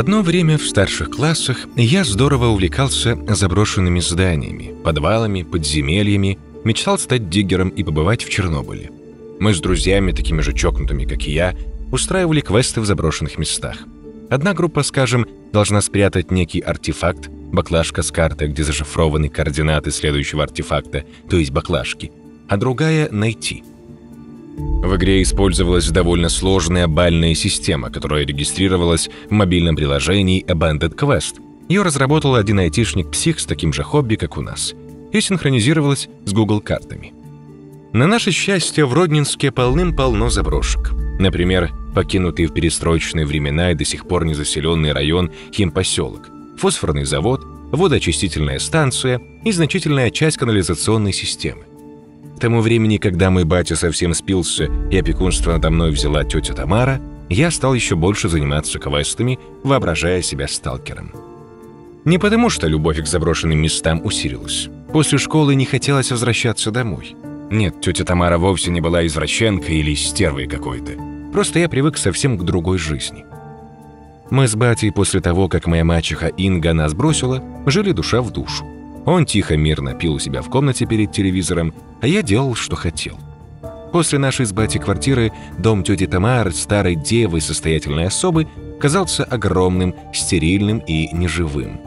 Одно время в старших классах я здорово увлекался заброшенными зданиями, подвалами, подземельями, мечтал стать диггером и побывать в Чернобыле. Мы с друзьями, такими же чокнутыми, как и я, устраивали квесты в заброшенных местах. Одна группа, скажем, должна спрятать некий артефакт, баклажка с картой, где зашифрованы координаты следующего артефакта, то есть баклажки, а другая — найти — в игре использовалась довольно сложная бальная система, которая регистрировалась в мобильном приложении Abandoned Quest. Ее разработал один айтишник-псих с таким же хобби, как у нас, и синхронизировалась с Google картами. На наше счастье, в Роднинске полным-полно заброшек. Например, покинутый в перестроечные времена и до сих пор незаселенный район Химпоселок, фосфорный завод, водоочистительная станция и значительная часть канализационной системы. Тому времени, когда мой батя совсем спился и опекунство надо мной взяла тетя Тамара, я стал еще больше заниматься квестами, воображая себя сталкером. Не потому, что любовь к заброшенным местам усилилась. После школы не хотелось возвращаться домой. Нет, тетя Тамара вовсе не была извращенкой или стервой какой-то. Просто я привык совсем к другой жизни. Мы с батей после того, как моя мачеха Инга нас бросила, жили душа в душу. Он тихо, мирно пил у себя в комнате перед телевизором, а я делал, что хотел. После нашей с батей квартиры дом тети Тамары, старой девы состоятельной особы, казался огромным, стерильным и неживым.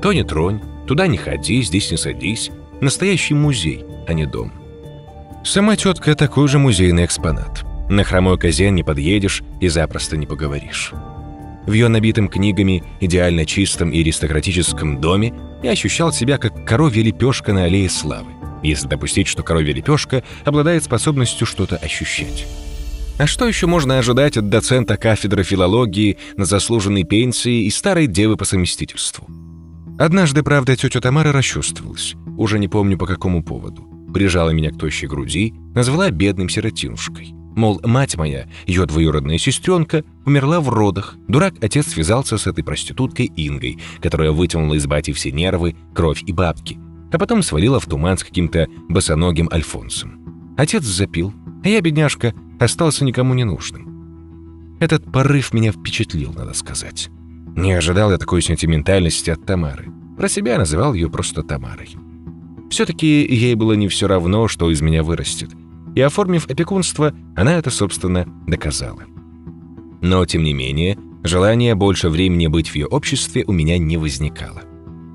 То не тронь, туда не ходи, здесь не садись. Настоящий музей, а не дом. Сама тетка такой же музейный экспонат. На хромой козе не подъедешь и запросто не поговоришь. В ее набитом книгами, идеально чистом и аристократическом доме я ощущал себя как коровья лепешка на аллее славы, если допустить, что коровья лепешка обладает способностью что-то ощущать. А что еще можно ожидать от доцента кафедры филологии на заслуженной пенсии и старой девы по совместительству? Однажды, правда, тетя Тамара расчувствовалась, уже не помню по какому поводу. Прижала меня к тощей груди, назвала бедным сиротинушкой. Мол, мать моя, ее двоюродная сестренка, умерла в родах. Дурак отец связался с этой проституткой Ингой, которая вытянула из бати все нервы, кровь и бабки, а потом свалила в туман с каким-то босоногим Альфонсом. Отец запил, а я, бедняжка, остался никому не нужным. Этот порыв меня впечатлил, надо сказать. Не ожидал я такой сентиментальности от Тамары. Про себя называл ее просто Тамарой. Все-таки ей было не все равно, что из меня вырастет и, оформив опекунство, она это, собственно, доказала. Но, тем не менее, желания больше времени быть в ее обществе у меня не возникало.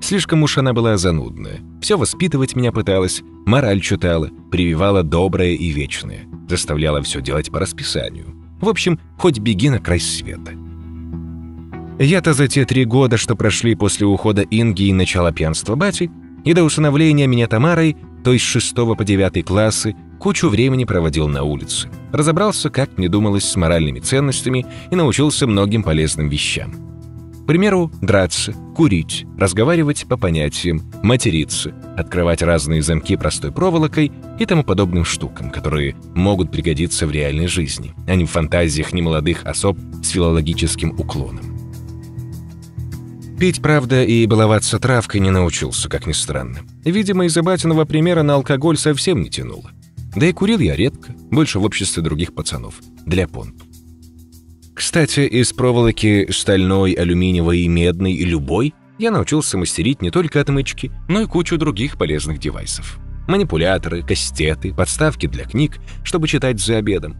Слишком уж она была занудная. Все воспитывать меня пыталась, мораль читала, прививала доброе и вечное, заставляла все делать по расписанию. В общем, хоть беги на край света. Я-то за те три года, что прошли после ухода Инги и начала пьянства бати, и до усыновления меня Тамарой, то есть с 6 по 9 классы, Кучу времени проводил на улице. Разобрался, как мне думалось, с моральными ценностями и научился многим полезным вещам. К примеру, драться, курить, разговаривать по понятиям, материться, открывать разные замки простой проволокой и тому подобным штукам, которые могут пригодиться в реальной жизни, а не в фантазиях немолодых особ с филологическим уклоном. Пить, правда, и баловаться травкой не научился, как ни странно. Видимо, из-за батиного примера на алкоголь совсем не тянуло. Да и курил я редко, больше в обществе других пацанов, для понту. Кстати, из проволоки стальной, алюминиевой, медной и любой я научился мастерить не только отмычки, но и кучу других полезных девайсов. Манипуляторы, кастеты, подставки для книг, чтобы читать за обедом.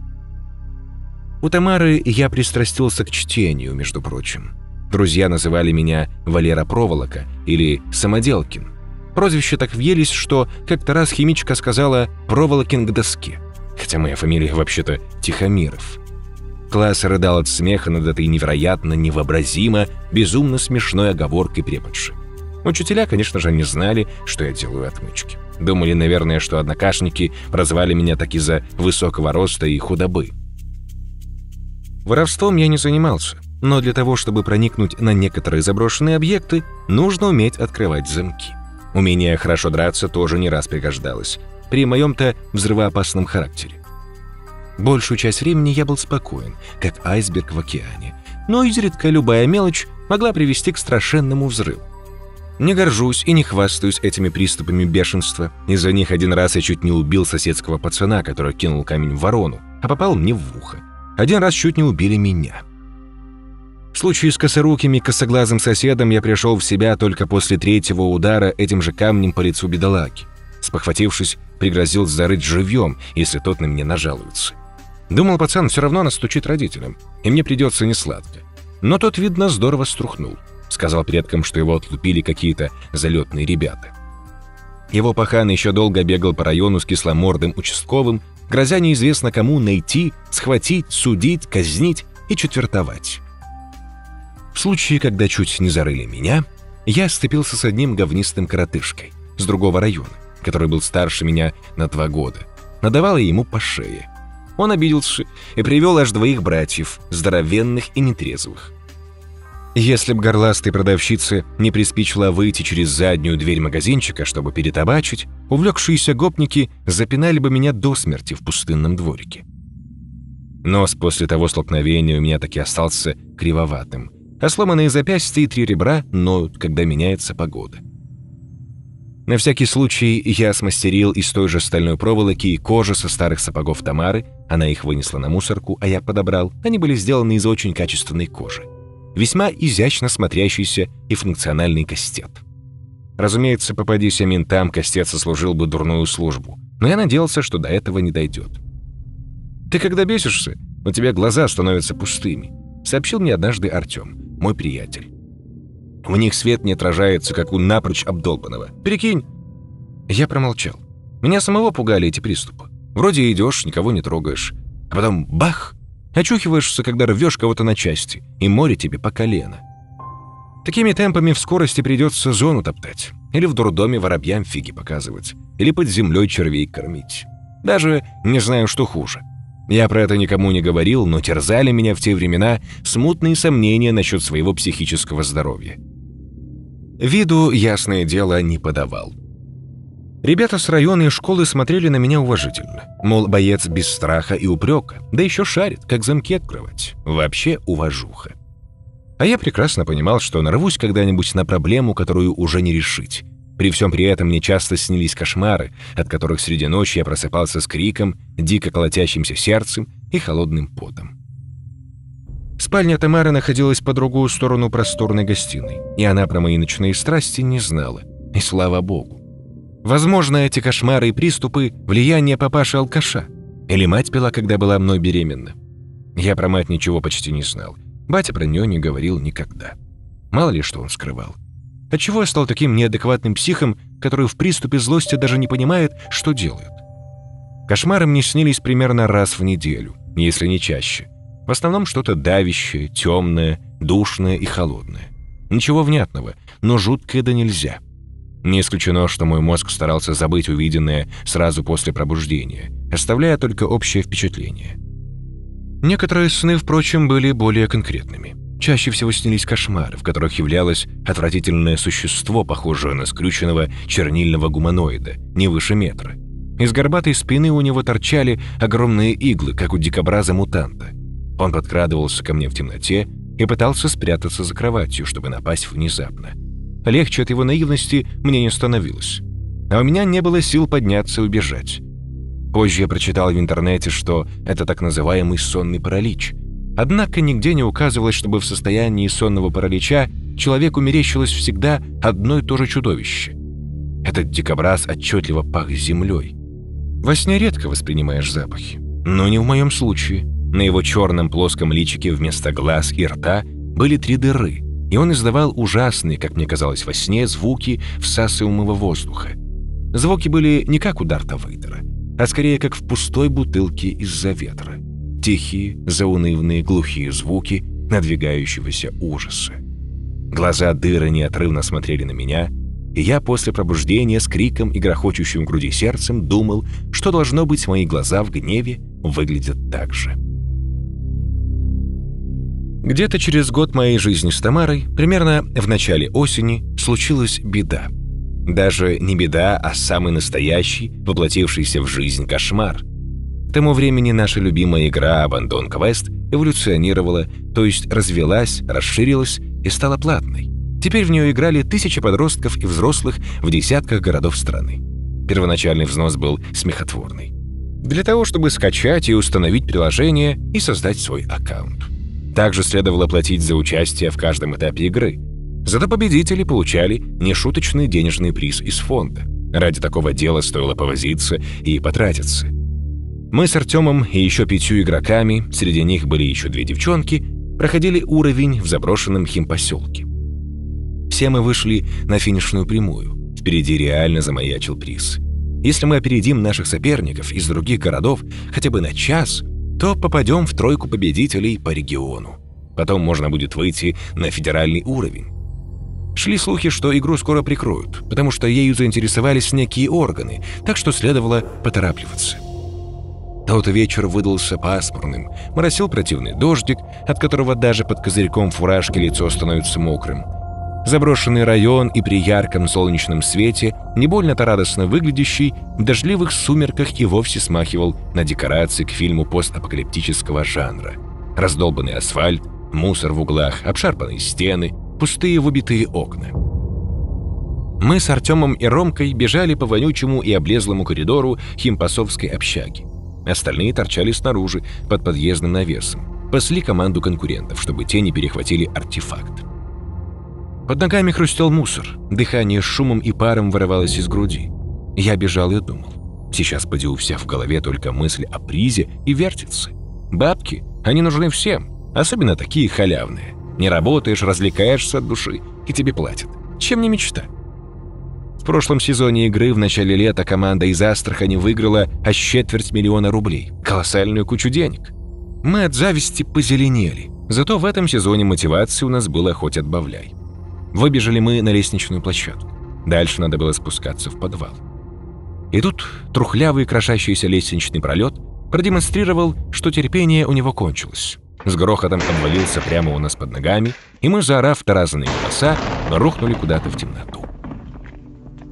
У Тамары я пристрастился к чтению, между прочим. Друзья называли меня Валера Проволока или Самоделкин, Прозвище так въелись, что как-то раз химичка сказала «проволокин к доске», хотя моя фамилия вообще-то Тихомиров. Класс рыдал от смеха над этой невероятно, невообразимо, безумно смешной оговоркой преподши. Учителя, конечно же, не знали, что я делаю отмычки. Думали, наверное, что однокашники прозвали меня так из-за высокого роста и худобы. Воровством я не занимался, но для того, чтобы проникнуть на некоторые заброшенные объекты, нужно уметь открывать замки. Умение хорошо драться тоже не раз пригождалось, при моем-то взрывоопасном характере. Большую часть времени я был спокоен, как айсберг в океане, но изредка любая мелочь могла привести к страшенному взрыву. Не горжусь и не хвастаюсь этими приступами бешенства. Из-за них один раз я чуть не убил соседского пацана, который кинул камень в ворону, а попал мне в ухо. Один раз чуть не убили меня. В случае с косорукими косоглазым соседом я пришел в себя только после третьего удара этим же камнем по лицу бедолаги. Спохватившись, пригрозил зарыть живьем, если тот на меня нажалуется. Думал, пацан все равно настучит родителям, и мне придется несладко. Но тот, видно, здорово струхнул. Сказал предкам, что его отлупили какие-то залетные ребята. Его пахан еще долго бегал по району с кисломордым участковым, грозя неизвестно кому найти, схватить, судить, казнить и четвертовать. В случае, когда чуть не зарыли меня, я сцепился с одним говнистым коротышкой с другого района, который был старше меня на два года. Надавал ему по шее. Он обиделся и привел аж двоих братьев, здоровенных и нетрезвых. Если б горластой продавщице не приспичило выйти через заднюю дверь магазинчика, чтобы перетабачить, увлекшиеся гопники запинали бы меня до смерти в пустынном дворике. Нос после того столкновения у меня таки остался кривоватым, а сломанные запястья и три ребра ноют, когда меняется погода. На всякий случай я смастерил из той же стальной проволоки и кожи со старых сапогов Тамары, она их вынесла на мусорку, а я подобрал. Они были сделаны из очень качественной кожи. Весьма изящно смотрящийся и функциональный кастет. Разумеется, попадись я ментам, кастет сослужил бы дурную службу, но я надеялся, что до этого не дойдет. «Ты когда бесишься, у тебя глаза становятся пустыми», сообщил мне однажды Артем мой приятель. В них свет не отражается, как у напрочь обдолбанного. Перекинь. Я промолчал. Меня самого пугали эти приступы. Вроде идешь, никого не трогаешь. А потом бах! Очухиваешься, когда рвешь кого-то на части, и море тебе по колено. Такими темпами в скорости придется зону топтать. Или в дурдоме воробьям фиги показывать. Или под землей червей кормить. Даже не знаю, что хуже. Я про это никому не говорил, но терзали меня в те времена смутные сомнения насчет своего психического здоровья. Виду, ясное дело, не подавал. Ребята с района и школы смотрели на меня уважительно. Мол, боец без страха и упрека, да еще шарит, как замки открывать. Вообще уважуха. А я прекрасно понимал, что нарвусь когда-нибудь на проблему, которую уже не решить. При всем при этом мне часто снились кошмары, от которых среди ночи я просыпался с криком, дико колотящимся сердцем и холодным потом. Спальня Тамары находилась по другую сторону просторной гостиной, и она про мои ночные страсти не знала. И слава богу. Возможно, эти кошмары и приступы – влияние папаши-алкаша. Или мать пила, когда была мной беременна. Я про мать ничего почти не знал. Батя про нее не говорил никогда. Мало ли что он скрывал. Отчего я стал таким неадекватным психом, который в приступе злости даже не понимает, что делает? Кошмары мне снились примерно раз в неделю, если не чаще. В основном что-то давящее, темное, душное и холодное. Ничего внятного, но жуткое да нельзя. Не исключено, что мой мозг старался забыть увиденное сразу после пробуждения, оставляя только общее впечатление. Некоторые сны, впрочем, были более конкретными. Чаще всего снились кошмары, в которых являлось отвратительное существо, похожее на скрюченного чернильного гуманоида, не выше метра. Из горбатой спины у него торчали огромные иглы, как у дикобраза-мутанта. Он подкрадывался ко мне в темноте и пытался спрятаться за кроватью, чтобы напасть внезапно. Легче от его наивности мне не становилось. А у меня не было сил подняться и убежать. Позже я прочитал в интернете, что это так называемый сонный паралич – Однако нигде не указывалось, чтобы в состоянии сонного паралича человеку мерещилось всегда одно и то же чудовище. Этот дикобраз отчетливо пах землей. Во сне редко воспринимаешь запахи. Но не в моем случае. На его черном плоском личике вместо глаз и рта были три дыры, и он издавал ужасные, как мне казалось во сне, звуки всасываемого воздуха. Звуки были не как у Дарта Вейдера, а скорее как в пустой бутылке из-за ветра тихие, заунывные, глухие звуки надвигающегося ужаса. Глаза дыры неотрывно смотрели на меня, и я после пробуждения с криком и грохочущим в груди сердцем думал, что должно быть мои глаза в гневе выглядят так же. Где-то через год моей жизни с Тамарой, примерно в начале осени, случилась беда. Даже не беда, а самый настоящий, воплотившийся в жизнь кошмар — к тому времени наша любимая игра Abandon Quest эволюционировала, то есть развелась, расширилась и стала платной. Теперь в нее играли тысячи подростков и взрослых в десятках городов страны. Первоначальный взнос был смехотворный. Для того, чтобы скачать и установить приложение и создать свой аккаунт. Также следовало платить за участие в каждом этапе игры. Зато победители получали нешуточный денежный приз из фонда. Ради такого дела стоило повозиться и потратиться. Мы с Артемом и еще пятью игроками, среди них были еще две девчонки, проходили уровень в заброшенном химпоселке. Все мы вышли на финишную прямую. Впереди реально замаячил приз. Если мы опередим наших соперников из других городов хотя бы на час, то попадем в тройку победителей по региону. Потом можно будет выйти на федеральный уровень. Шли слухи, что игру скоро прикроют, потому что ею заинтересовались некие органы, так что следовало поторапливаться. Тот вечер выдался пасмурным, моросил противный дождик, от которого даже под козырьком фуражки лицо становится мокрым. Заброшенный район и при ярком солнечном свете, не больно-то радостно выглядящий, в дождливых сумерках и вовсе смахивал на декорации к фильму постапокалиптического жанра. Раздолбанный асфальт, мусор в углах, обшарпанные стены, пустые выбитые окна. Мы с Артемом и Ромкой бежали по вонючему и облезлому коридору химпасовской общаги. Остальные торчали снаружи, под подъездным навесом. Пасли команду конкурентов, чтобы те не перехватили артефакт. Под ногами хрустел мусор, дыхание шумом и паром вырывалось из груди. Я бежал и думал. Сейчас поди у всех в голове только мысль о призе и вертится. Бабки, они нужны всем, особенно такие халявные. Не работаешь, развлекаешься от души, и тебе платят. Чем не мечта? Прошлом сезоне игры в начале лета команда из Астрахани выиграла аж четверть миллиона рублей. Колоссальную кучу денег. Мы от зависти позеленели. Зато в этом сезоне мотивации у нас было хоть отбавляй. Выбежали мы на лестничную площадку. Дальше надо было спускаться в подвал. И тут трухлявый крошащийся лестничный пролет продемонстрировал, что терпение у него кончилось. С грохотом обвалился прямо у нас под ногами, и мы, заорав таразные голоса, рухнули куда-то в темноту.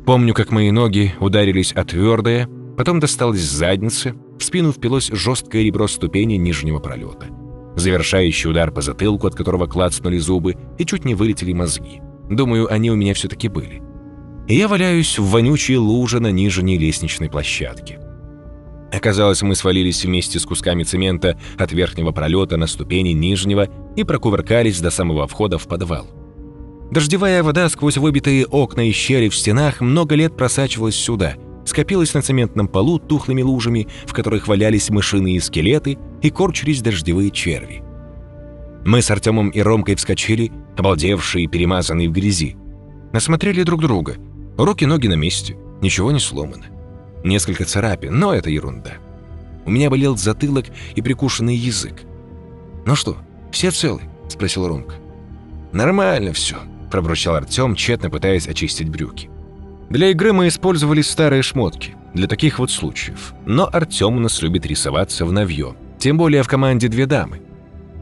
Помню, как мои ноги ударились о твердое, потом досталось задницы, в спину впилось жесткое ребро ступени нижнего пролета. Завершающий удар по затылку, от которого клацнули зубы, и чуть не вылетели мозги. Думаю, они у меня все-таки были. И я валяюсь в вонючей луже на нижней лестничной площадке. Оказалось, мы свалились вместе с кусками цемента от верхнего пролета на ступени нижнего и прокувыркались до самого входа в подвал. Дождевая вода сквозь выбитые окна и щели в стенах много лет просачивалась сюда, скопилась на цементном полу тухлыми лужами, в которых валялись мышиные скелеты и корчились дождевые черви. Мы с Артемом и Ромкой вскочили, обалдевшие и перемазанные в грязи. Насмотрели друг друга. Руки-ноги на месте, ничего не сломано. Несколько царапин, но это ерунда. У меня болел затылок и прикушенный язык. «Ну что, все целы?» – спросил Ромка. «Нормально все», – пробурчал Артем, тщетно пытаясь очистить брюки. Для игры мы использовали старые шмотки, для таких вот случаев. Но Артем у нас любит рисоваться в навье, тем более в команде две дамы.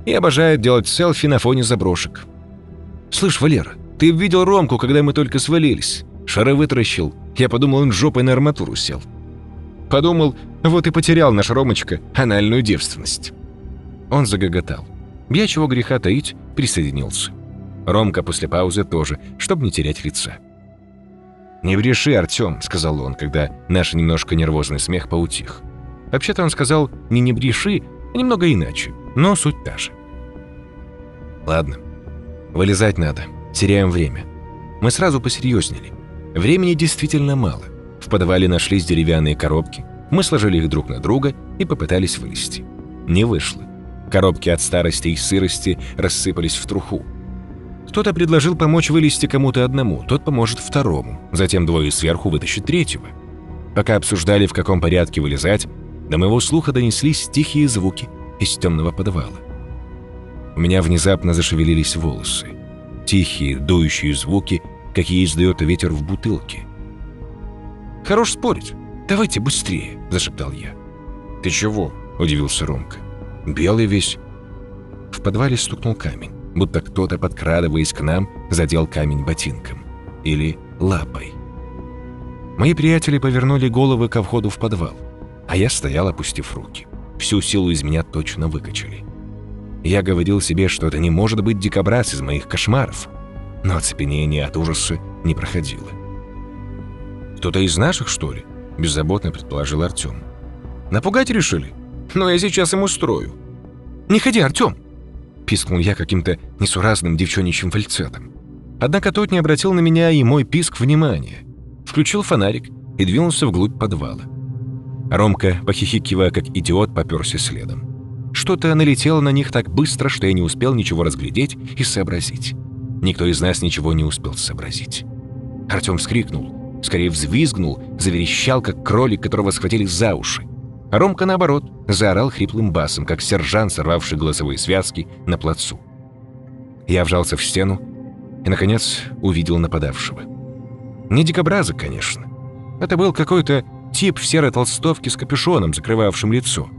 И обожает делать селфи на фоне заброшек. «Слышь, Валера, ты видел Ромку, когда мы только свалились? Шары вытаращил. Я подумал, он жопой на арматуру сел. Подумал, вот и потерял наш Ромочка анальную девственность. Он загоготал. Я, чего греха таить, присоединился. Ромка после паузы тоже, чтобы не терять лица. «Не бреши, Артём», — сказал он, когда наш немножко нервозный смех поутих. Вообще-то он сказал не «не бреши», а немного иначе, но суть та же. «Ладно, вылезать надо, теряем время». Мы сразу посерьезнели. Времени действительно мало. В подвале нашлись деревянные коробки. Мы сложили их друг на друга и попытались вылезти. Не вышло. Коробки от старости и сырости рассыпались в труху. Кто-то предложил помочь вылезти кому-то одному, тот поможет второму, затем двое сверху вытащат третьего. Пока обсуждали, в каком порядке вылезать, до моего слуха донеслись тихие звуки из темного подвала. У меня внезапно зашевелились волосы. Тихие, дующие звуки какие издает ветер в бутылке. «Хорош спорить. Давайте быстрее», – зашептал я. «Ты чего?» – удивился Ромка. «Белый весь». В подвале стукнул камень, будто кто-то, подкрадываясь к нам, задел камень ботинком. Или лапой. Мои приятели повернули головы ко входу в подвал, а я стоял, опустив руки. Всю силу из меня точно выкачали. Я говорил себе, что это не может быть дикобраз из моих кошмаров – но оцепенение от ужаса не проходило. «Кто-то из наших, что ли?» – беззаботно предположил Артем. «Напугать решили? Но я сейчас им устрою». «Не ходи, Артем!» — пискнул я каким-то несуразным девчоничьим фальцетом. Однако тот не обратил на меня и мой писк внимания. Включил фонарик и двинулся вглубь подвала. Ромка, похихикивая как идиот, попёрся следом. Что-то налетело на них так быстро, что я не успел ничего разглядеть и сообразить. Никто из нас ничего не успел сообразить. Артём вскрикнул, скорее взвизгнул, заверещал, как кролик, которого схватили за уши. Ромка, наоборот, заорал хриплым басом, как сержант, сорвавший голосовые связки на плацу. Я вжался в стену и, наконец, увидел нападавшего. Не дикобраза, конечно. Это был какой-то тип в серой толстовке с капюшоном, закрывавшим лицо.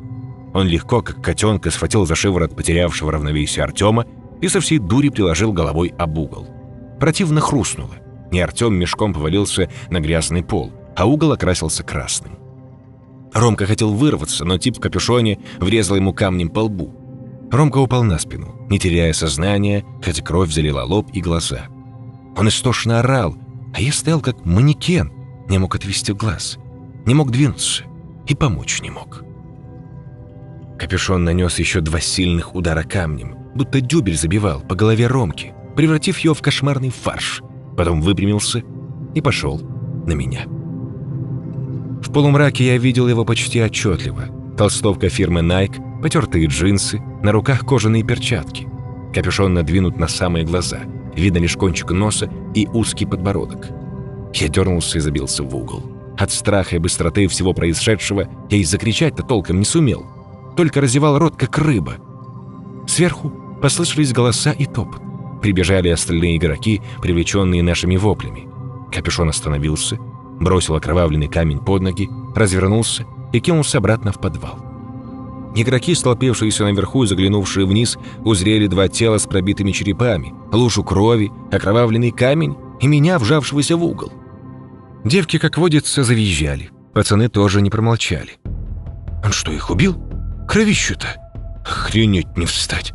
Он легко, как котенка, схватил за шиворот потерявшего равновесие Артема и со всей дури приложил головой об угол. Противно хрустнуло, и Артем мешком повалился на грязный пол, а угол окрасился красным. Ромка хотел вырваться, но тип в капюшоне врезал ему камнем по лбу. Ромка упал на спину, не теряя сознания, хотя кровь залила лоб и глаза. Он истошно орал, а я стоял как манекен, не мог отвести глаз, не мог двинуться и помочь не мог. Капюшон нанес еще два сильных удара камнем, будто дюбель забивал по голове Ромки, превратив ее в кошмарный фарш. Потом выпрямился и пошел на меня. В полумраке я видел его почти отчетливо. Толстовка фирмы Nike, потертые джинсы, на руках кожаные перчатки. Капюшон надвинут на самые глаза. Видно лишь кончик носа и узкий подбородок. Я дернулся и забился в угол. От страха и быстроты всего происшедшего я и закричать-то толком не сумел. Только разевал рот, как рыба. Сверху послышались голоса и топот. Прибежали остальные игроки, привлеченные нашими воплями. Капюшон остановился, бросил окровавленный камень под ноги, развернулся и кинулся обратно в подвал. Игроки, столпившиеся наверху и заглянувшие вниз, узрели два тела с пробитыми черепами, лужу крови, окровавленный камень и меня, вжавшегося в угол. Девки, как водится, завизжали. Пацаны тоже не промолчали. «Он что, их убил? Кровищу-то? Охренеть не встать!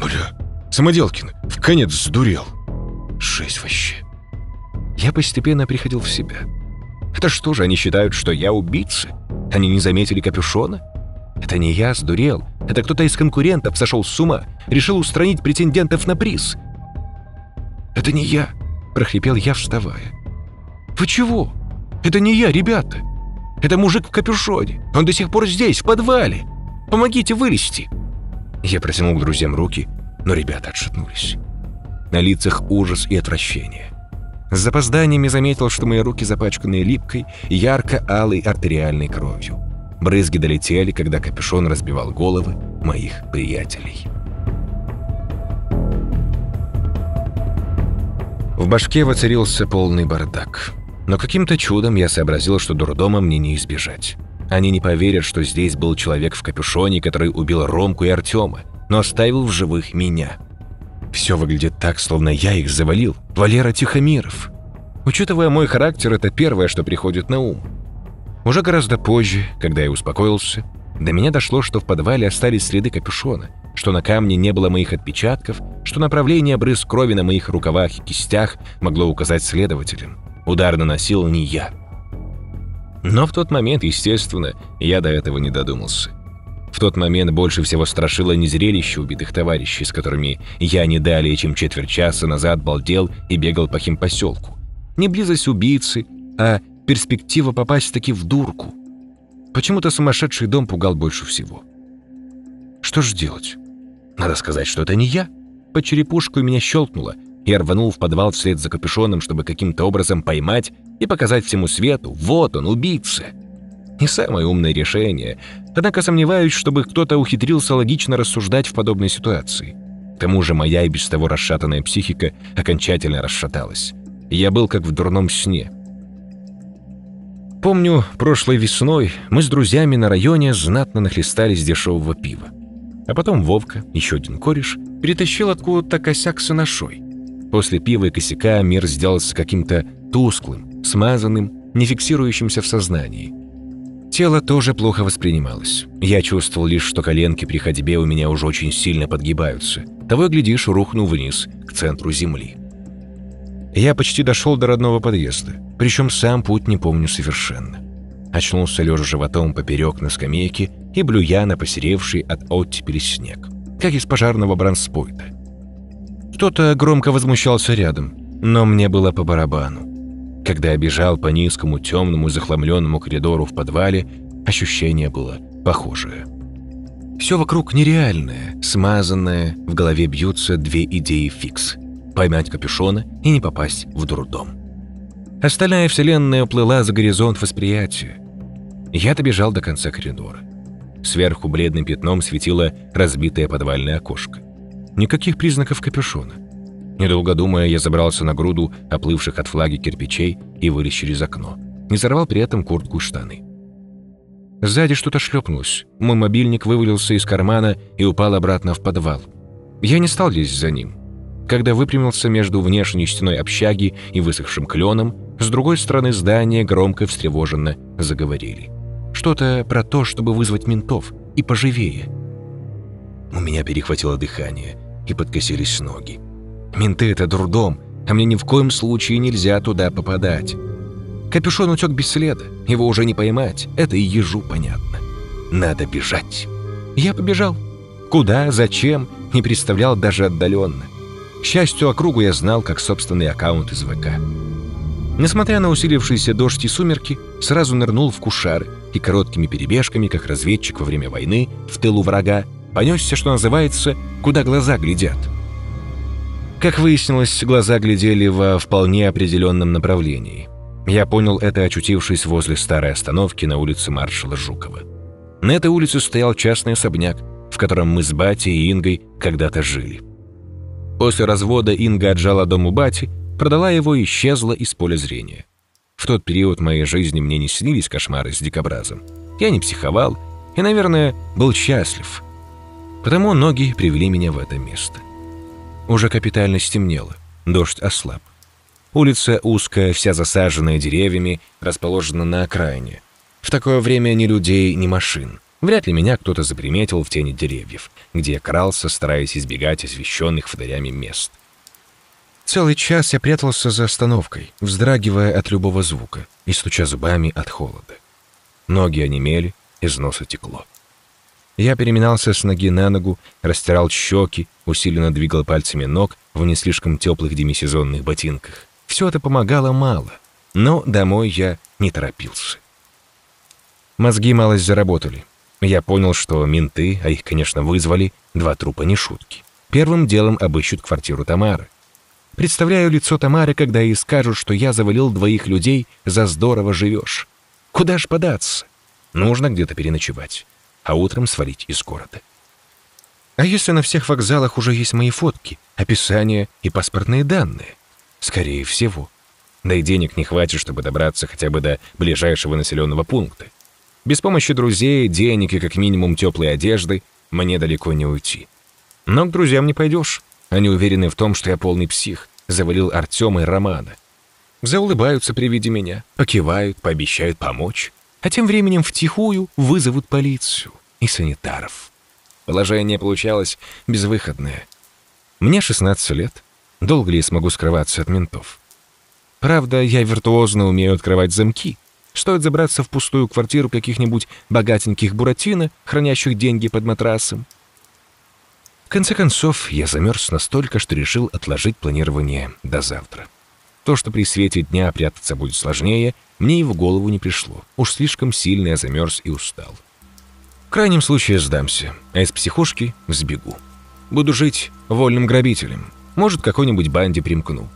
Бля, Самоделкин, в конец сдурел! Шесть вообще!» Я постепенно приходил в себя. Это что же, они считают, что я убийца? Они не заметили капюшона? Это не я сдурел. Это кто-то из конкурентов сошел с ума, решил устранить претендентов на приз. Это не я, прохрипел я, вставая. Вы чего? Это не я, ребята. Это мужик в капюшоне. Он до сих пор здесь, в подвале. Помогите вылезти. Я протянул друзьям руки, но ребята отшатнулись. На лицах ужас и отвращение. С запозданиями заметил, что мои руки запачканы липкой, ярко-алой артериальной кровью. Брызги долетели, когда капюшон разбивал головы моих приятелей. В башке воцарился полный бардак. Но каким-то чудом я сообразил, что дурдома мне не избежать. Они не поверят, что здесь был человек в капюшоне, который убил Ромку и Артема, но оставил в живых меня. Все выглядит так, словно я их завалил. Валера Тихомиров. Учитывая мой характер, это первое, что приходит на ум. Уже гораздо позже, когда я успокоился, до меня дошло, что в подвале остались следы капюшона, что на камне не было моих отпечатков, что направление брызг крови на моих рукавах и кистях могло указать следователям. Удар наносил не я. Но в тот момент, естественно, я до этого не додумался. В тот момент больше всего страшило не зрелище убитых товарищей, с которыми я не далее, чем четверть часа назад балдел и бегал по химпоселку. Не близость убийцы, а перспектива попасть таки в дурку. Почему-то сумасшедший дом пугал больше всего. Что же делать? Надо сказать, что это не я. По черепушку меня щелкнуло. Я рванул в подвал вслед за капюшоном, чтобы каким-то образом поймать и показать всему свету. Вот он, убийца. Не самое умное решение, однако сомневаюсь, чтобы кто-то ухитрился логично рассуждать в подобной ситуации. К тому же моя и без того расшатанная психика окончательно расшаталась. Я был как в дурном сне. Помню, прошлой весной мы с друзьями на районе знатно нахлестались дешевого пива. А потом Вовка, еще один кореш, перетащил откуда-то косяк с иношой. После пива и косяка мир сделался каким-то тусклым, смазанным, не фиксирующимся в сознании. Тело тоже плохо воспринималось. Я чувствовал лишь, что коленки при ходьбе у меня уже очень сильно подгибаются. Того и глядишь, рухну вниз, к центру земли. Я почти дошел до родного подъезда, причем сам путь не помню совершенно. Очнулся лежа животом поперек на скамейке и блюя на посеревший от оттепели снег. как из пожарного бронспойта. Кто-то громко возмущался рядом, но мне было по барабану. Когда я бежал по низкому, темному, захламленному коридору в подвале, ощущение было похожее. Все вокруг нереальное, смазанное, в голове бьются две идеи фикс. Поймать капюшона и не попасть в дурдом. Остальная вселенная уплыла за горизонт восприятия. Я добежал до конца коридора. Сверху бледным пятном светило разбитое подвальное окошко. Никаких признаков капюшона. Недолго думая, я забрался на груду оплывших от флаги кирпичей и вылез через окно. Не зарвал при этом куртку и штаны. Сзади что-то шлепнулось. Мой мобильник вывалился из кармана и упал обратно в подвал. Я не стал лезть за ним. Когда выпрямился между внешней стеной общаги и высохшим кленом, с другой стороны здания громко и встревоженно заговорили. Что-то про то, чтобы вызвать ментов, и поживее. У меня перехватило дыхание, и подкосились ноги. Менты — это дурдом, а мне ни в коем случае нельзя туда попадать. Капюшон утек без следа, его уже не поймать, это и ежу понятно. Надо бежать. Я побежал. Куда, зачем, не представлял даже отдаленно. К счастью, округу я знал как собственный аккаунт из ВК. Несмотря на усилившийся дождь и сумерки, сразу нырнул в кушары и короткими перебежками, как разведчик во время войны, в тылу врага, понесся, что называется, куда глаза глядят. Как выяснилось, глаза глядели во вполне определенном направлении. Я понял это, очутившись возле старой остановки на улице маршала Жукова. На этой улице стоял частный особняк, в котором мы с Батей и Ингой когда-то жили. После развода Инга отжала дом у Бати, продала его и исчезла из поля зрения. В тот период моей жизни мне не снились кошмары с дикобразом. Я не психовал и, наверное, был счастлив. Потому ноги привели меня в это место. Уже капитально стемнело, дождь ослаб. Улица узкая, вся засаженная деревьями, расположена на окраине. В такое время ни людей, ни машин. Вряд ли меня кто-то заприметил в тени деревьев, где я крался, стараясь избегать освещенных фонарями мест. Целый час я прятался за остановкой, вздрагивая от любого звука и стуча зубами от холода. Ноги онемели, из носа текло. Я переминался с ноги на ногу, растирал щеки, усиленно двигал пальцами ног в не слишком теплых демисезонных ботинках. Все это помогало мало, но домой я не торопился. Мозги малость заработали. Я понял, что менты, а их, конечно, вызвали, два трупа не шутки. Первым делом обыщут квартиру Тамары. Представляю лицо Тамары, когда ей скажут, что я завалил двоих людей, за здорово живешь. Куда ж податься? Нужно где-то переночевать, а утром свалить из города. А если на всех вокзалах уже есть мои фотки, описание и паспортные данные? Скорее всего. Да и денег не хватит, чтобы добраться хотя бы до ближайшего населенного пункта. Без помощи друзей, денег и как минимум теплой одежды мне далеко не уйти. Но к друзьям не пойдешь. Они уверены в том, что я полный псих, завалил Артема и Романа. Заулыбаются при виде меня, покивают, пообещают помочь, а тем временем втихую вызовут полицию и санитаров. Положение получалось безвыходное. Мне 16 лет, Долго ли я смогу скрываться от ментов? Правда, я виртуозно умею открывать замки. Стоит забраться в пустую квартиру каких-нибудь богатеньких буратино, хранящих деньги под матрасом. В конце концов, я замерз настолько, что решил отложить планирование до завтра. То, что при свете дня прятаться будет сложнее, мне и в голову не пришло. Уж слишком сильно я замерз и устал. В крайнем случае сдамся, а из психушки сбегу. Буду жить вольным грабителем, может, какой-нибудь банде примкну.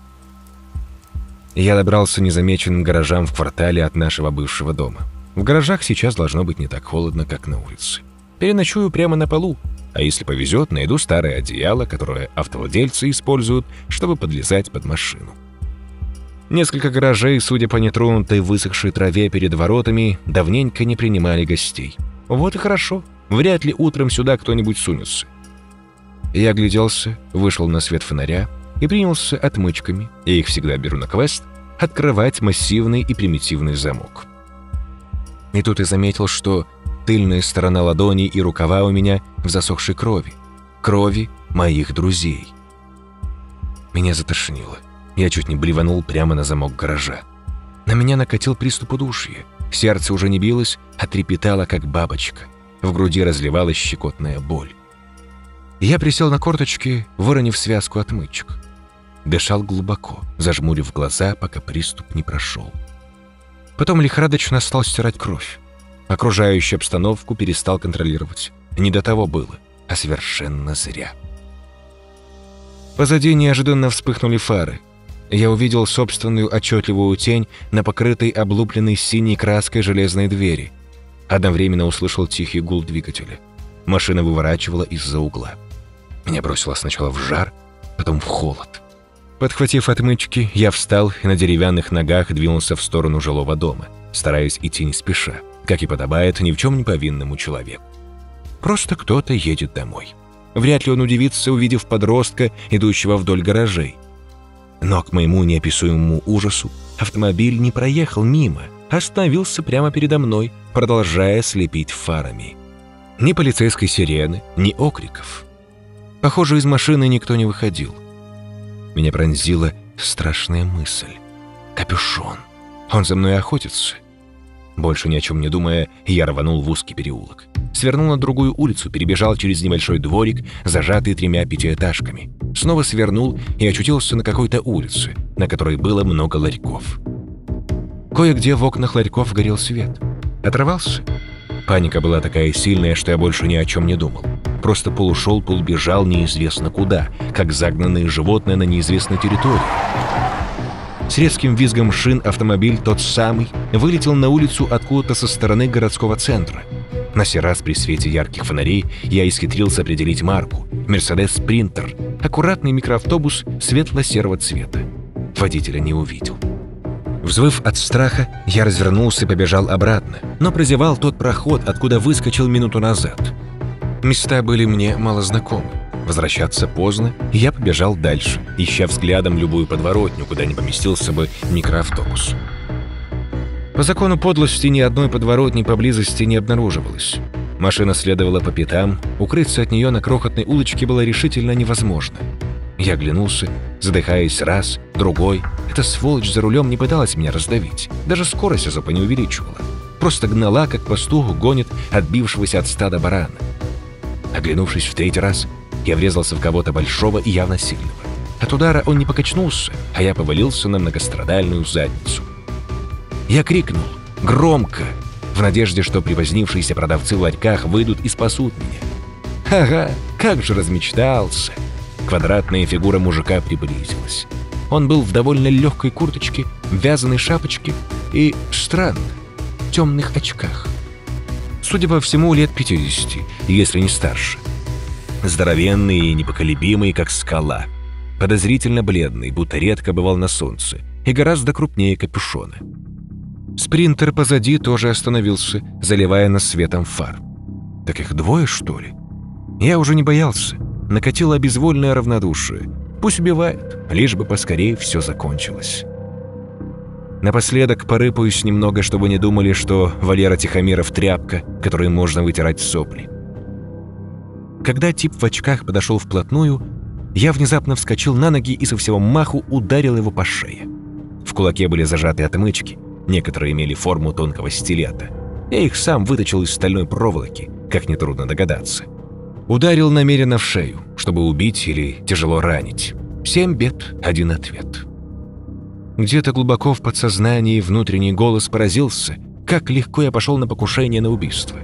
Я добрался незамеченным гаражам в квартале от нашего бывшего дома. В гаражах сейчас должно быть не так холодно, как на улице. Переночую прямо на полу, а если повезет, найду старое одеяло, которое автовладельцы используют, чтобы подлезать под машину. Несколько гаражей, судя по нетронутой высохшей траве перед воротами, давненько не принимали гостей. Вот и хорошо. Вряд ли утром сюда кто-нибудь сунется. Я огляделся, вышел на свет фонаря и принялся отмычками, я их всегда беру на квест, открывать массивный и примитивный замок. И тут я заметил, что тыльная сторона ладони и рукава у меня в засохшей крови. Крови моих друзей. Меня затошнило. Я чуть не блеванул прямо на замок гаража. На меня накатил приступ удушья. Сердце уже не билось, а трепетало, как бабочка. В груди разливалась щекотная боль. Я присел на корточки, выронив связку отмычек. Дышал глубоко, зажмурив глаза, пока приступ не прошел. Потом лихорадочно стал стирать кровь. Окружающую обстановку перестал контролировать. Не до того было, а совершенно зря. Позади неожиданно вспыхнули фары. Я увидел собственную отчетливую тень на покрытой облупленной синей краской железной двери. Одновременно услышал тихий гул двигателя. Машина выворачивала из-за угла. Меня бросило сначала в жар, потом в холод. Подхватив отмычки, я встал и на деревянных ногах двинулся в сторону жилого дома, стараясь идти не спеша, как и подобает ни в чем не повинному человеку. Просто кто-то едет домой. Вряд ли он удивится, увидев подростка, идущего вдоль гаражей. Но к моему неописуемому ужасу автомобиль не проехал мимо, а остановился прямо передо мной, продолжая слепить фарами. Ни полицейской сирены, ни окриков. Похоже, из машины никто не выходил. Меня пронзила страшная мысль. Капюшон. Он за мной охотится. Больше ни о чем не думая, я рванул в узкий переулок. Свернул на другую улицу, перебежал через небольшой дворик, зажатый тремя пятиэтажками. Снова свернул и очутился на какой-то улице, на которой было много ларьков. Кое-где в окнах ларьков горел свет. Оторвался? Паника была такая сильная, что я больше ни о чем не думал. Просто полушел, полубежал неизвестно куда, как загнанное животное на неизвестной территории. С резким визгом шин автомобиль, тот самый, вылетел на улицу откуда-то со стороны городского центра. На сей раз при свете ярких фонарей я исхитрился определить марку. «Мерседес Спринтер». Аккуратный микроавтобус светло-серого цвета. Водителя не увидел. Взвыв от страха, я развернулся и побежал обратно, но прозевал тот проход, откуда выскочил минуту назад. Места были мне мало знакомы. Возвращаться поздно, и я побежал дальше, ища взглядом любую подворотню, куда не поместился бы микроавтобус. По закону подлости ни одной подворотни поблизости не обнаруживалось. Машина следовала по пятам, укрыться от нее на крохотной улочке было решительно невозможно. Я оглянулся, задыхаясь раз, другой. Эта сволочь за рулем не пыталась меня раздавить, даже скорость особо не увеличивала. Просто гнала, как пастух гонит отбившегося от стада барана. Оглянувшись в третий раз, я врезался в кого-то большого и явно сильного. От удара он не покачнулся, а я повалился на многострадальную задницу. Я крикнул, громко, в надежде, что припозднившиеся продавцы в ларьках выйдут и спасут меня. Ага, как же размечтался. Квадратная фигура мужика приблизилась. Он был в довольно легкой курточке, вязаной шапочке и, странно, темных очках. Судя по всему, лет 50, если не старше. Здоровенный и непоколебимый, как скала. Подозрительно бледный, будто редко бывал на солнце, и гораздо крупнее капюшона. Спринтер позади тоже остановился, заливая нас светом фар. Так их двое, что ли? Я уже не боялся. Накатило безвольное равнодушие. Пусть убивает, лишь бы поскорее все закончилось. Напоследок порыпаюсь немного, чтобы не думали, что Валера Тихомиров тряпка, которой можно вытирать сопли. Когда тип в очках подошел вплотную, я внезапно вскочил на ноги и со всего маху ударил его по шее. В кулаке были зажаты отмычки, некоторые имели форму тонкого стилета. Я их сам выточил из стальной проволоки, как нетрудно догадаться. Ударил намеренно в шею, чтобы убить или тяжело ранить. Семь бед, один ответ. Где-то глубоко в подсознании внутренний голос поразился, как легко я пошел на покушение на убийство.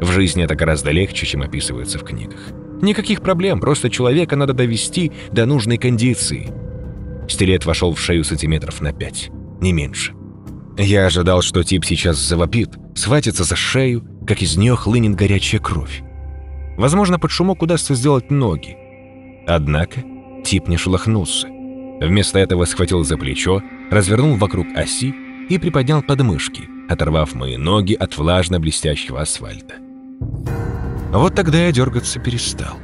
В жизни это гораздо легче, чем описывается в книгах. Никаких проблем, просто человека надо довести до нужной кондиции. Стилет вошел в шею сантиметров на пять, не меньше. Я ожидал, что тип сейчас завопит, схватится за шею, как из нее хлынет горячая кровь. Возможно, под шумок удастся сделать ноги. Однако тип не шелохнулся. Вместо этого схватил за плечо, развернул вокруг оси и приподнял подмышки, оторвав мои ноги от влажно-блестящего асфальта. Вот тогда я дергаться перестал.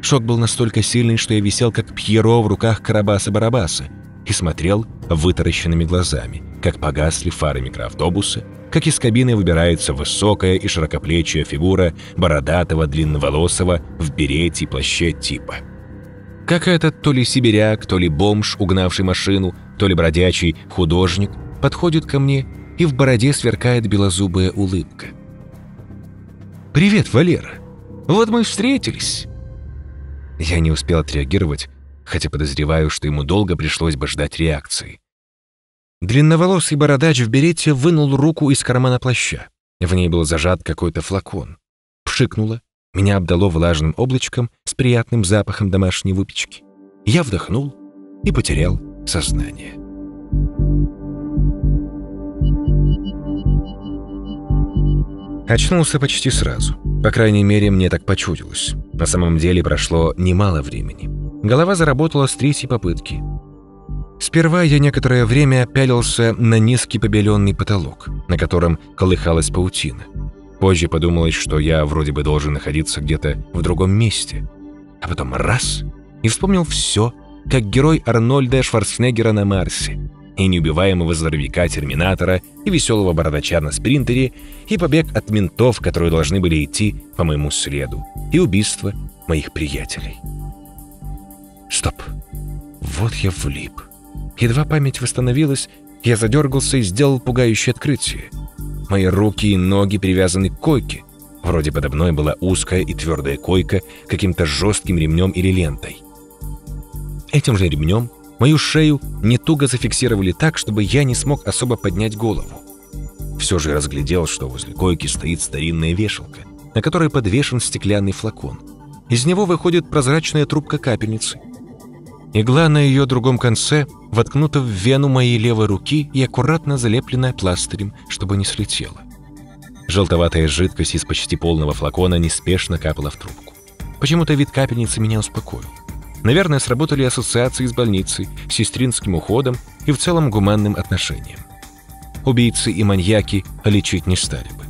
Шок был настолько сильный, что я висел как Пьеро в руках Карабаса-Барабаса и смотрел вытаращенными глазами, как погасли фары микроавтобуса, как из кабины выбирается высокая и широкоплечья фигура бородатого длинноволосого в берете и плаще типа. Как этот то ли сибиряк, то ли бомж, угнавший машину, то ли бродячий художник, подходит ко мне, и в бороде сверкает белозубая улыбка. «Привет, Валера! Вот мы встретились!» Я не успел отреагировать, хотя подозреваю, что ему долго пришлось бы ждать реакции. Длинноволосый бородач в берете вынул руку из кармана плаща. В ней был зажат какой-то флакон. Пшикнуло, меня обдало влажным облачком с приятным запахом домашней выпечки. Я вдохнул и потерял сознание. Очнулся почти сразу. По крайней мере, мне так почудилось. На самом деле прошло немало времени. Голова заработала с третьей попытки. Сперва я некоторое время пялился на низкий побеленный потолок, на котором колыхалась паутина. Позже подумалось, что я вроде бы должен находиться где-то в другом месте. А потом раз — и вспомнил все, как герой Арнольда Шварценеггера на Марсе и неубиваемого здоровяка Терминатора, и веселого бородача на спринтере, и побег от ментов, которые должны были идти по моему следу, и убийство моих приятелей. Стоп. Вот я влип. Едва память восстановилась, я задергался и сделал пугающее открытие. Мои руки и ноги привязаны к койке. Вроде подо мной была узкая и твердая койка каким-то жестким ремнем или лентой. Этим же ремнем Мою шею не туго зафиксировали так, чтобы я не смог особо поднять голову. Все же разглядел, что возле койки стоит старинная вешалка, на которой подвешен стеклянный флакон. Из него выходит прозрачная трубка капельницы. Игла на ее другом конце воткнута в вену моей левой руки и аккуратно залепленная пластырем, чтобы не слетела. Желтоватая жидкость из почти полного флакона неспешно капала в трубку. Почему-то вид капельницы меня успокоил. Наверное, сработали ассоциации с больницей, сестринским уходом и в целом гуманным отношением. Убийцы и маньяки лечить не стали бы.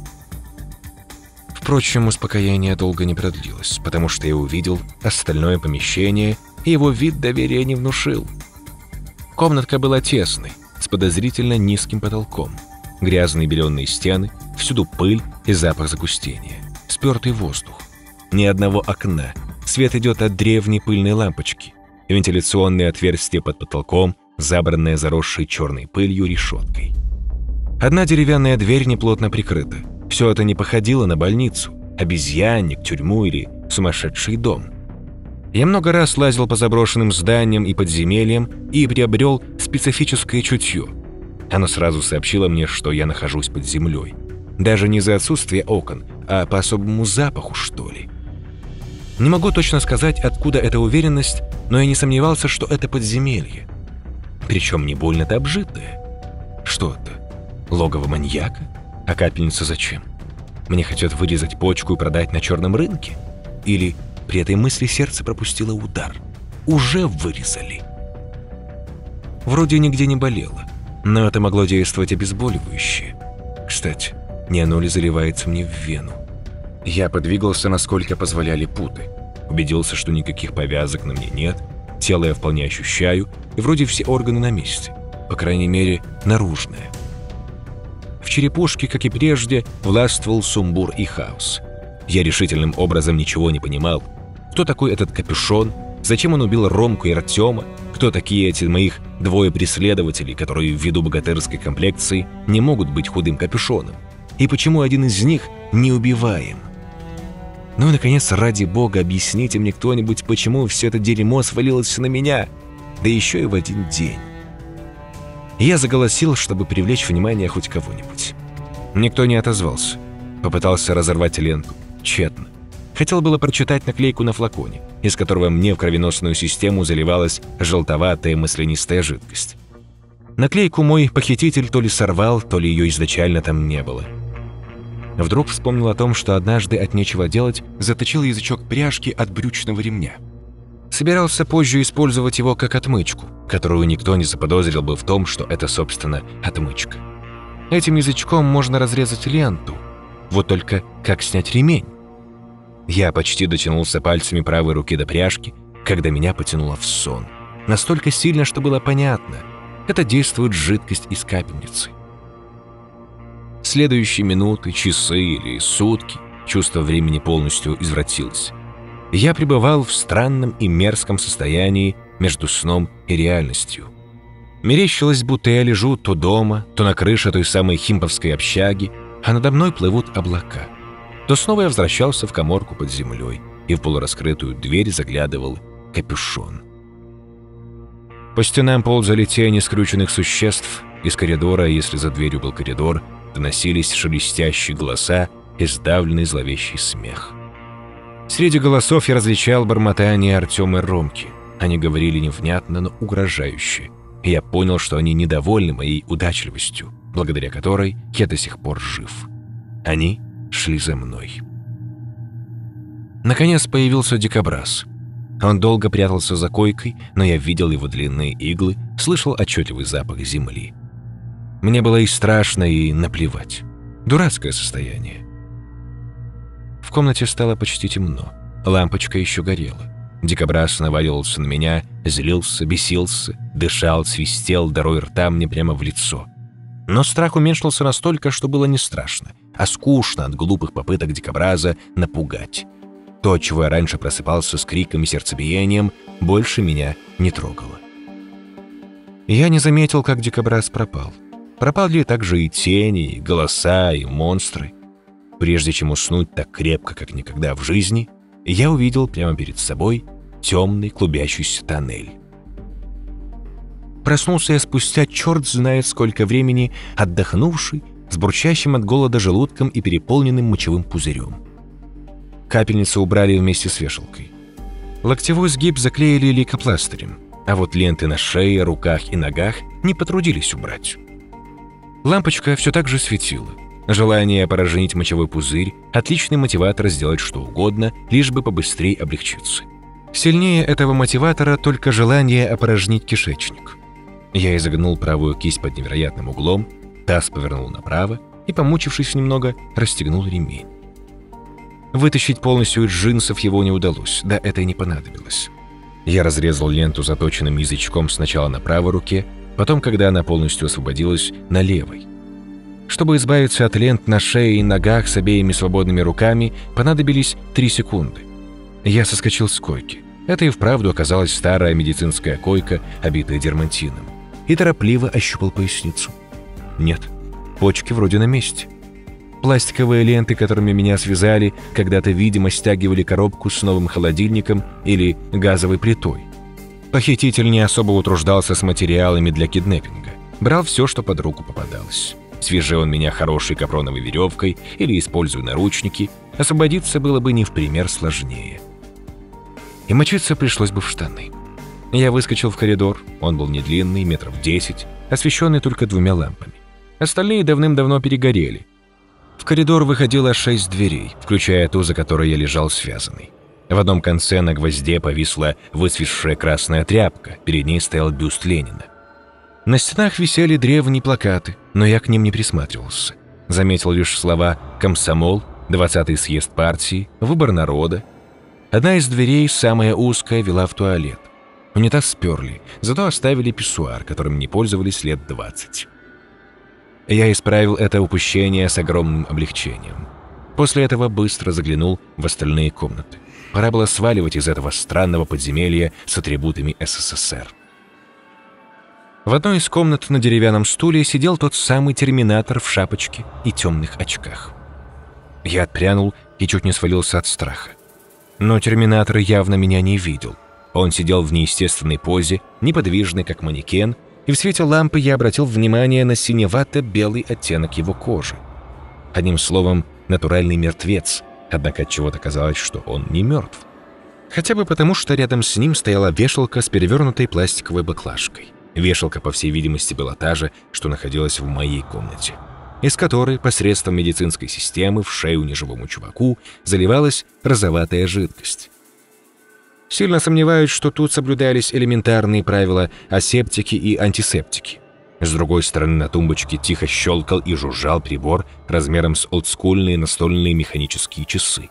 Впрочем, успокоение долго не продлилось, потому что я увидел остальное помещение, и его вид доверия не внушил. Комнатка была тесной, с подозрительно низким потолком. Грязные беленые стены, всюду пыль и запах загустения. Спертый воздух. Ни одного окна, Свет идет от древней пыльной лампочки. Вентиляционное отверстие под потолком, забранное заросшей черной пылью решеткой. Одна деревянная дверь неплотно прикрыта. Все это не походило на больницу, обезьянник, тюрьму или сумасшедший дом. Я много раз лазил по заброшенным зданиям и подземельям и приобрел специфическое чутье. Оно сразу сообщило мне, что я нахожусь под землей. Даже не за отсутствие окон, а по особому запаху, что ли. Не могу точно сказать, откуда эта уверенность, но я не сомневался, что это подземелье. Причем не больно-то обжитое. Что это? Логово маньяка? А капельница зачем? Мне хотят вырезать почку и продать на черном рынке? Или при этой мысли сердце пропустило удар? Уже вырезали. Вроде нигде не болело, но это могло действовать обезболивающее. Кстати, не оно ли заливается мне в вену? Я подвигался, насколько позволяли путы. Убедился, что никаких повязок на мне нет, тело я вполне ощущаю, и вроде все органы на месте. По крайней мере, наружное. В черепушке, как и прежде, властвовал сумбур и хаос. Я решительным образом ничего не понимал. Кто такой этот капюшон? Зачем он убил Ромку и Артема? Кто такие эти моих двое преследователей, которые ввиду богатырской комплекции не могут быть худым капюшоном? И почему один из них не убиваем? Ну и, наконец, ради бога, объясните мне кто-нибудь, почему все это дерьмо свалилось на меня, да еще и в один день. я заголосил, чтобы привлечь внимание хоть кого-нибудь. Никто не отозвался. Попытался разорвать ленту. Тщетно. Хотел было прочитать наклейку на флаконе, из которого мне в кровеносную систему заливалась желтоватая маслянистая жидкость. Наклейку мой похититель то ли сорвал, то ли ее изначально там не было. Вдруг вспомнил о том, что однажды от нечего делать заточил язычок пряжки от брючного ремня. Собирался позже использовать его как отмычку, которую никто не заподозрил бы в том, что это, собственно, отмычка. Этим язычком можно разрезать ленту. Вот только как снять ремень? Я почти дотянулся пальцами правой руки до пряжки, когда меня потянуло в сон. Настолько сильно, что было понятно. Это действует жидкость из капельницы. Следующие минуты, часы или сутки чувство времени полностью извратилось. Я пребывал в странном и мерзком состоянии между сном и реальностью. Мерещилось, будто я лежу то дома, то на крыше той самой химповской общаги, а надо мной плывут облака. То снова я возвращался в коморку под землей. и в полураскрытую дверь заглядывал капюшон. По стенам ползали тени скрюченных существ. Из коридора, если за дверью был коридор, доносились шелестящие голоса и сдавленный зловещий смех. Среди голосов я различал бормотание Артема и Ромки. Они говорили невнятно, но угрожающе. И я понял, что они недовольны моей удачливостью, благодаря которой я до сих пор жив. Они шли за мной. Наконец появился дикобраз. Он долго прятался за койкой, но я видел его длинные иглы, слышал отчетливый запах земли. Мне было и страшно, и наплевать. Дурацкое состояние. В комнате стало почти темно. Лампочка еще горела. Дикобраз наваливался на меня, злился, бесился, дышал, свистел, дарой рта мне прямо в лицо. Но страх уменьшился настолько, что было не страшно, а скучно от глупых попыток дикобраза напугать. То, чего я раньше просыпался с криком и сердцебиением, больше меня не трогало. Я не заметил, как дикобраз пропал. Пропал ли также и тени, и голоса, и монстры. Прежде чем уснуть так крепко, как никогда в жизни, я увидел прямо перед собой темный клубящийся тоннель. Проснулся я спустя черт знает сколько времени, отдохнувший, с бурчащим от голода желудком и переполненным мочевым пузырем. Капельницу убрали вместе с вешалкой. Локтевой сгиб заклеили лейкопластырем, а вот ленты на шее, руках и ногах не потрудились убрать. Лампочка все так же светила — Желание опорожнить мочевой пузырь – отличный мотиватор сделать что угодно, лишь бы побыстрее облегчиться. Сильнее этого мотиватора только желание опорожнить кишечник. Я изогнул правую кисть под невероятным углом, таз повернул направо и, помучившись немного, расстегнул ремень. Вытащить полностью из джинсов его не удалось, да это и не понадобилось. Я разрезал ленту заточенным язычком сначала на правой руке, потом, когда она полностью освободилась, на левой – чтобы избавиться от лент на шее и ногах с обеими свободными руками, понадобились три секунды. Я соскочил с койки. Это и вправду оказалась старая медицинская койка, обитая дермантином. И торопливо ощупал поясницу. Нет, почки вроде на месте. Пластиковые ленты, которыми меня связали, когда-то, видимо, стягивали коробку с новым холодильником или газовой плитой. Похититель не особо утруждался с материалами для киднеппинга. Брал все, что под руку попадалось. Свяжи он меня хорошей капроновой веревкой или используя наручники, освободиться было бы не в пример сложнее. И мочиться пришлось бы в штаны. Я выскочил в коридор, он был не длинный, метров десять, освещенный только двумя лампами. Остальные давным-давно перегорели. В коридор выходило шесть дверей, включая ту, за которой я лежал связанный. В одном конце на гвозде повисла высвисшая красная тряпка, перед ней стоял бюст Ленина. На стенах висели древние плакаты, но я к ним не присматривался. Заметил лишь слова «Комсомол», «20-й съезд партии», «Выбор народа». Одна из дверей, самая узкая, вела в туалет. Унитаз сперли, зато оставили писсуар, которым не пользовались лет 20. Я исправил это упущение с огромным облегчением. После этого быстро заглянул в остальные комнаты. Пора было сваливать из этого странного подземелья с атрибутами СССР. В одной из комнат на деревянном стуле сидел тот самый терминатор в шапочке и темных очках. Я отпрянул и чуть не свалился от страха. Но терминатор явно меня не видел. Он сидел в неестественной позе, неподвижный, как манекен, и в свете лампы я обратил внимание на синевато-белый оттенок его кожи. Одним словом, натуральный мертвец, однако от чего-то казалось, что он не мертв. Хотя бы потому, что рядом с ним стояла вешалка с перевернутой пластиковой баклажкой. Вешалка, по всей видимости, была та же, что находилась в моей комнате, из которой посредством медицинской системы в шею неживому чуваку заливалась розоватая жидкость. Сильно сомневаюсь, что тут соблюдались элементарные правила асептики и антисептики. С другой стороны, на тумбочке тихо щелкал и жужжал прибор размером с олдскульные настольные механические часы.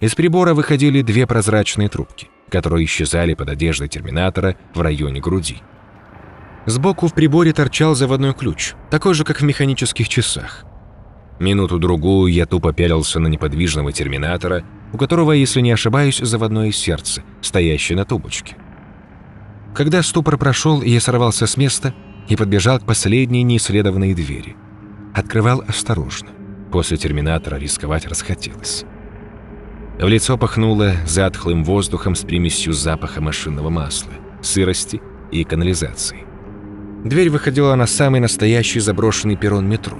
Из прибора выходили две прозрачные трубки, которые исчезали под одеждой терминатора в районе груди. Сбоку в приборе торчал заводной ключ, такой же, как в механических часах. Минуту-другую я тупо пялился на неподвижного терминатора, у которого, если не ошибаюсь, заводное сердце, стоящее на тумбочке. Когда ступор прошел, я сорвался с места и подбежал к последней неисследованной двери. Открывал осторожно. После терминатора рисковать расхотелось. В лицо пахнуло затхлым воздухом с примесью запаха машинного масла, сырости и канализации. Дверь выходила на самый настоящий заброшенный перрон метро.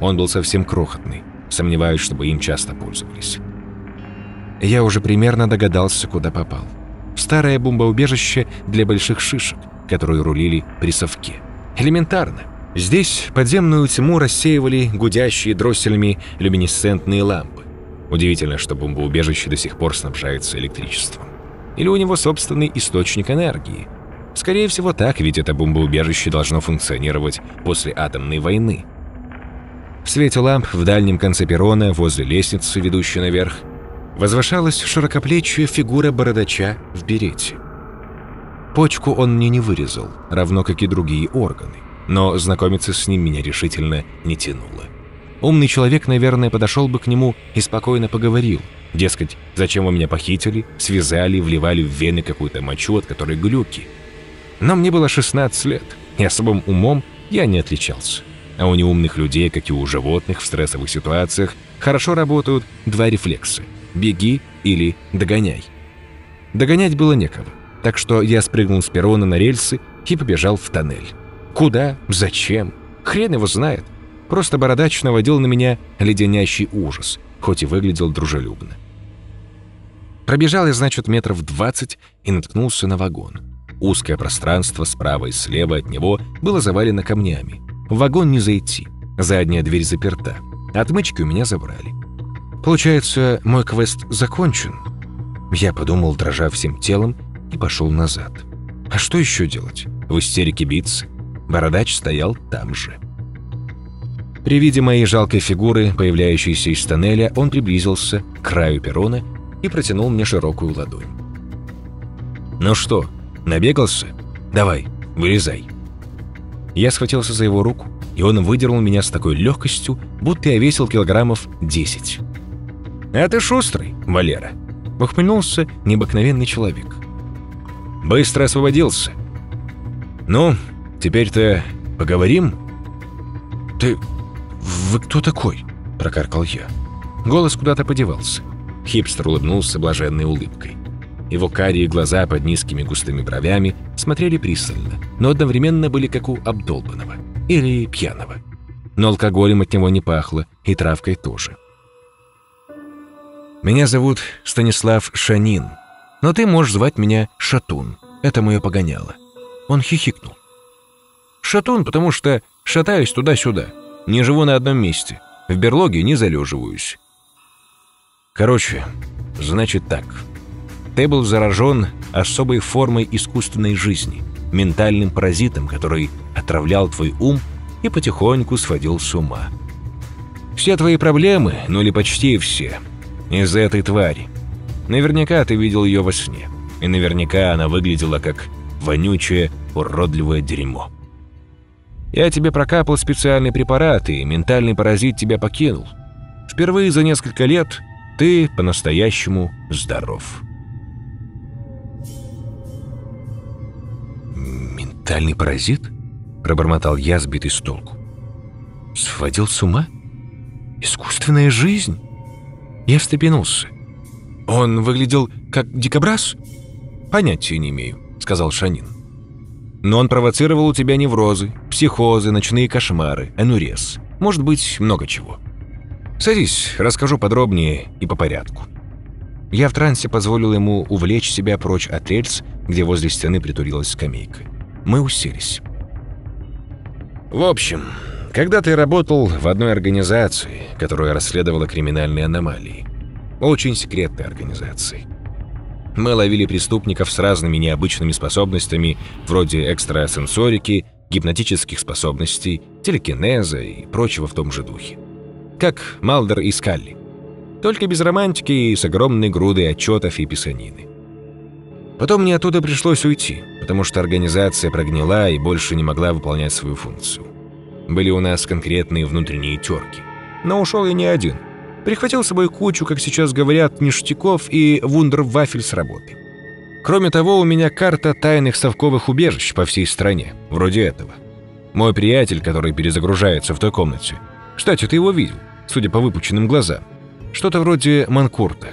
Он был совсем крохотный, сомневаюсь, чтобы им часто пользовались. Я уже примерно догадался, куда попал. В старое бомбоубежище для больших шишек, которые рулили при совке. Элементарно. Здесь подземную тьму рассеивали гудящие дросселями люминесцентные лампы. Удивительно, что бомбоубежище до сих пор снабжается электричеством. Или у него собственный источник энергии. Скорее всего так, ведь это бомбоубежище должно функционировать после атомной войны. В свете ламп в дальнем конце перрона, возле лестницы, ведущей наверх, возвышалась широкоплечья фигура бородача в берете. Почку он мне не вырезал, равно как и другие органы, но знакомиться с ним меня решительно не тянуло. Умный человек, наверное, подошел бы к нему и спокойно поговорил. Дескать, зачем вы меня похитили, связали, вливали в вены какую-то мочу, от которой глюки. Но мне было 16 лет, и особым умом я не отличался. А у неумных людей, как и у животных в стрессовых ситуациях, хорошо работают два рефлекса – беги или догоняй. Догонять было некого, так что я спрыгнул с перрона на рельсы и побежал в тоннель. Куда? Зачем? Хрен его знает – Просто бородач наводил на меня леденящий ужас, хоть и выглядел дружелюбно. Пробежал я, значит, метров двадцать и наткнулся на вагон. Узкое пространство справа и слева от него было завалено камнями. В вагон не зайти. Задняя дверь заперта. Отмычки у меня забрали. Получается, мой квест закончен. Я подумал, дрожа всем телом, и пошел назад. А что еще делать? В истерике биться? Бородач стоял там же. При виде моей жалкой фигуры, появляющейся из тоннеля, он приблизился к краю перрона и протянул мне широкую ладонь. «Ну что, набегался? Давай, вылезай». Я схватился за его руку, и он выдернул меня с такой легкостью, будто я весил килограммов 10. «А ты шустрый, Валера», — ухмыльнулся необыкновенный человек. «Быстро освободился. Ну, теперь-то поговорим?» «Ты «Вы кто такой?» – прокаркал я. Голос куда-то подевался. Хипстер улыбнулся блаженной улыбкой. Его карие глаза под низкими густыми бровями смотрели пристально, но одновременно были как у обдолбанного или пьяного. Но алкоголем от него не пахло, и травкой тоже. «Меня зовут Станислав Шанин, но ты можешь звать меня Шатун. Это мое погоняло». Он хихикнул. «Шатун, потому что шатаюсь туда-сюда. Не живу на одном месте. В берлоге не залеживаюсь. Короче, значит так. Ты был заражен особой формой искусственной жизни, ментальным паразитом, который отравлял твой ум и потихоньку сводил с ума. Все твои проблемы, ну или почти все, из-за этой твари. Наверняка ты видел ее во сне. И наверняка она выглядела как вонючее, уродливое дерьмо. Я тебе прокапал специальный препарат, и ментальный паразит тебя покинул. Впервые за несколько лет ты по-настоящему здоров. «Ментальный паразит?» – пробормотал я, сбитый с толку. «Сводил с ума? Искусственная жизнь?» Я встрепенулся. «Он выглядел как дикобраз?» «Понятия не имею», – сказал Шанин. Но он провоцировал у тебя неврозы, психозы, ночные кошмары, анурез. Может быть, много чего. Садись, расскажу подробнее и по порядку. Я в трансе позволил ему увлечь себя прочь от рельс, где возле стены притурилась скамейка. Мы уселись. В общем, когда ты работал в одной организации, которая расследовала криминальные аномалии. Очень секретной организации. Мы ловили преступников с разными необычными способностями, вроде экстрасенсорики, гипнотических способностей, телекинеза и прочего в том же духе. Как Малдер и Скалли. Только без романтики и с огромной грудой отчетов и писанины. Потом мне оттуда пришлось уйти, потому что организация прогнила и больше не могла выполнять свою функцию. Были у нас конкретные внутренние терки. Но ушел я не один – Прихватил с собой кучу, как сейчас говорят, ништяков и вундервафель с работы. Кроме того, у меня карта тайных совковых убежищ по всей стране, вроде этого. Мой приятель, который перезагружается в той комнате. Кстати, ты его видел, судя по выпученным глазам. Что-то вроде Манкурта.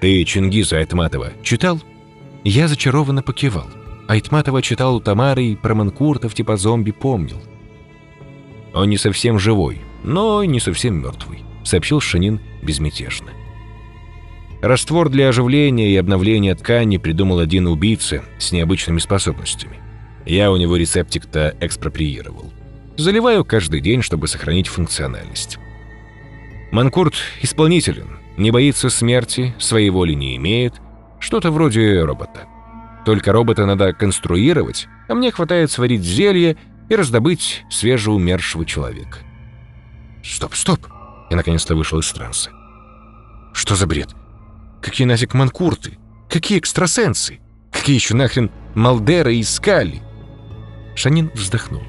Ты Чингиза Айтматова читал?» Я зачарованно покивал. Айтматова читал у Тамары и про манкуртов типа зомби помнил. «Он не совсем живой, но не совсем мертвый», — сообщил Шанин безмятежно. Раствор для оживления и обновления ткани придумал один убийца с необычными способностями. Я у него рецептик-то экспроприировал. Заливаю каждый день, чтобы сохранить функциональность. Манкурт исполнителен, не боится смерти, своей воли не имеет, что-то вроде робота. Только робота надо конструировать, а мне хватает сварить зелье и раздобыть свежеумершего человека. Стоп, стоп! Я наконец-то вышел из транса. Что за бред? Какие нафиг манкурты? Какие экстрасенсы? Какие еще нахрен Малдера и Скали? Шанин вздохнул.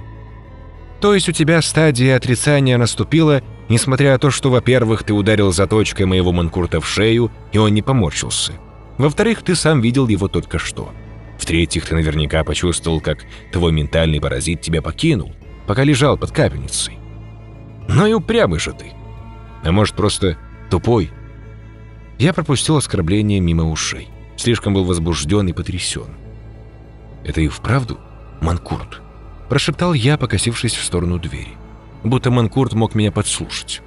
То есть у тебя стадия отрицания наступила, несмотря на то, что, во-первых, ты ударил заточкой моего манкурта в шею, и он не поморщился. Во-вторых, ты сам видел его только что. В-третьих, ты наверняка почувствовал, как твой ментальный паразит тебя покинул, пока лежал под капельницей. Ну и упрямый же ты. А может, просто тупой? Я пропустил оскорбление мимо ушей. Слишком был возбужден и потрясен. Это и вправду Манкурт? Прошептал я, покосившись в сторону двери. Будто Манкурт мог меня подслушать.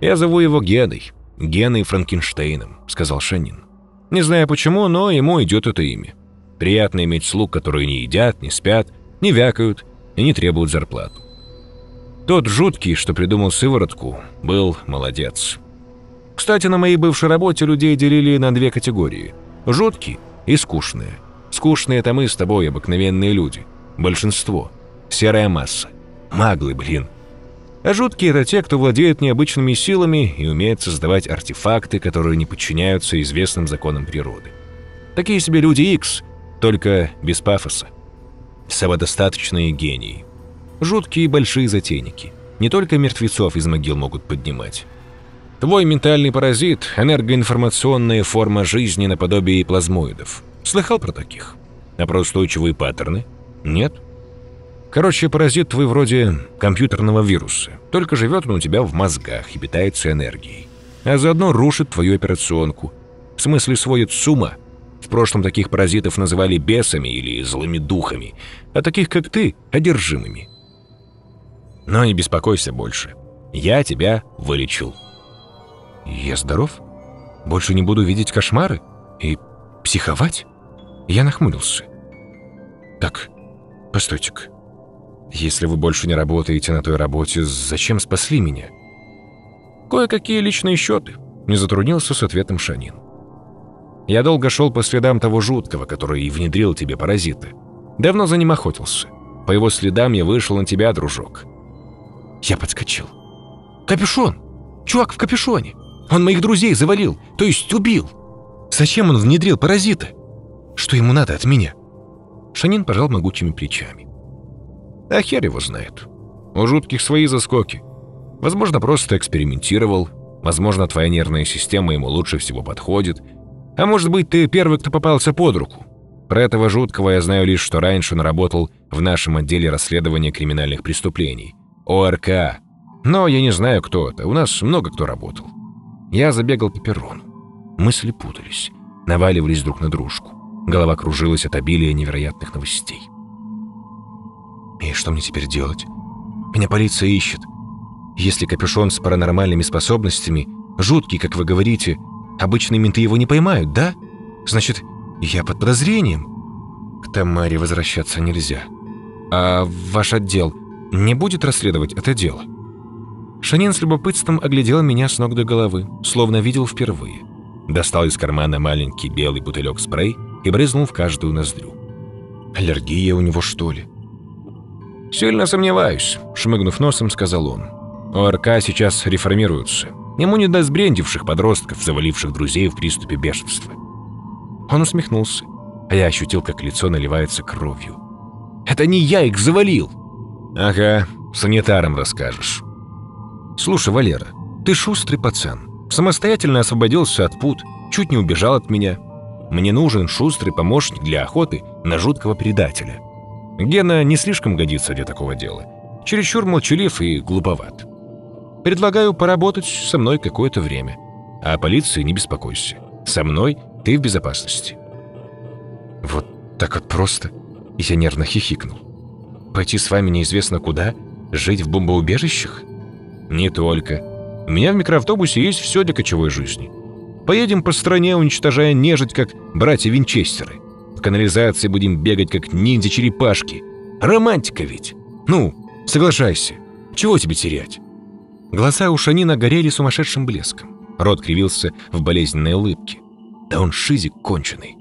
«Я зову его Геной, Геной Франкенштейном», — сказал Шанин. «Не знаю почему, но ему идет это имя. Приятно иметь слуг, которые не едят, не спят, не вякают и не требуют зарплату. Тот жуткий, что придумал сыворотку, был молодец. Кстати, на моей бывшей работе людей делили на две категории. Жуткие и скучные. Скучные это мы с тобой, обыкновенные люди. Большинство. Серая масса. Маглы, блин. А жуткие это те, кто владеет необычными силами и умеет создавать артефакты, которые не подчиняются известным законам природы. Такие себе люди X, только без пафоса. Самодостаточные гении. Жуткие большие затейники. Не только мертвецов из могил могут поднимать. Твой ментальный паразит – энергоинформационная форма жизни наподобие плазмоидов. Слыхал про таких? А про устойчивые паттерны? Нет? Короче, паразит твой вроде компьютерного вируса, только живет он у тебя в мозгах и питается энергией. А заодно рушит твою операционку. В смысле сводит с ума – в прошлом таких паразитов называли бесами или злыми духами, а таких, как ты, одержимыми. Но не беспокойся больше. Я тебя вылечил. Я здоров? Больше не буду видеть кошмары? И психовать? Я нахмурился. Так, постойте-ка. Если вы больше не работаете на той работе, зачем спасли меня? Кое-какие личные счеты. Не затруднился с ответом Шанин. Я долго шел по следам того жуткого, который и внедрил тебе паразиты. Давно за ним охотился. По его следам я вышел на тебя, дружок. Я подскочил. Капюшон! Чувак в капюшоне! Он моих друзей завалил, то есть убил. Зачем он внедрил паразита? Что ему надо от меня? Шанин пожал могучими плечами. А хер его знает. У жутких свои заскоки. Возможно, просто экспериментировал. Возможно, твоя нервная система ему лучше всего подходит – а может быть, ты первый, кто попался под руку. Про этого жуткого я знаю лишь, что раньше он работал в нашем отделе расследования криминальных преступлений. ОРК. Но я не знаю, кто это. У нас много кто работал. Я забегал по перрону. Мысли путались, наваливались друг на дружку. Голова кружилась от обилия невероятных новостей. И что мне теперь делать? Меня полиция ищет. Если капюшон с паранормальными способностями, жуткий, как вы говорите, Обычные менты его не поймают, да? Значит, я под подозрением. К Тамаре возвращаться нельзя. А ваш отдел не будет расследовать это дело? Шанин с любопытством оглядел меня с ног до головы, словно видел впервые. Достал из кармана маленький белый бутылек спрей и брызнул в каждую ноздрю. Аллергия у него, что ли? «Сильно сомневаюсь», — шмыгнув носом, сказал он. «ОРК сейчас реформируются. Ему не до сбрендивших подростков, заваливших друзей в приступе бешенства. Он усмехнулся, а я ощутил, как лицо наливается кровью. «Это не я их завалил!» «Ага, санитарам расскажешь». «Слушай, Валера, ты шустрый пацан. Самостоятельно освободился от пут, чуть не убежал от меня. Мне нужен шустрый помощник для охоты на жуткого предателя. Гена не слишком годится для такого дела. Чересчур молчалив и глуповат. Предлагаю поработать со мной какое-то время. А о полиции не беспокойся. Со мной ты в безопасности». Вот так вот просто. Я нервно хихикнул. Пойти с вами неизвестно куда? Жить в бомбоубежищах? Не только. У меня в микроавтобусе есть все для кочевой жизни. Поедем по стране, уничтожая нежить, как братья Винчестеры. В канализации будем бегать, как ниндзя-черепашки. Романтика ведь. Ну, соглашайся. Чего тебе терять? Глаза у Шанина горели сумасшедшим блеском. Рот кривился в болезненной улыбке. Да он шизик конченый.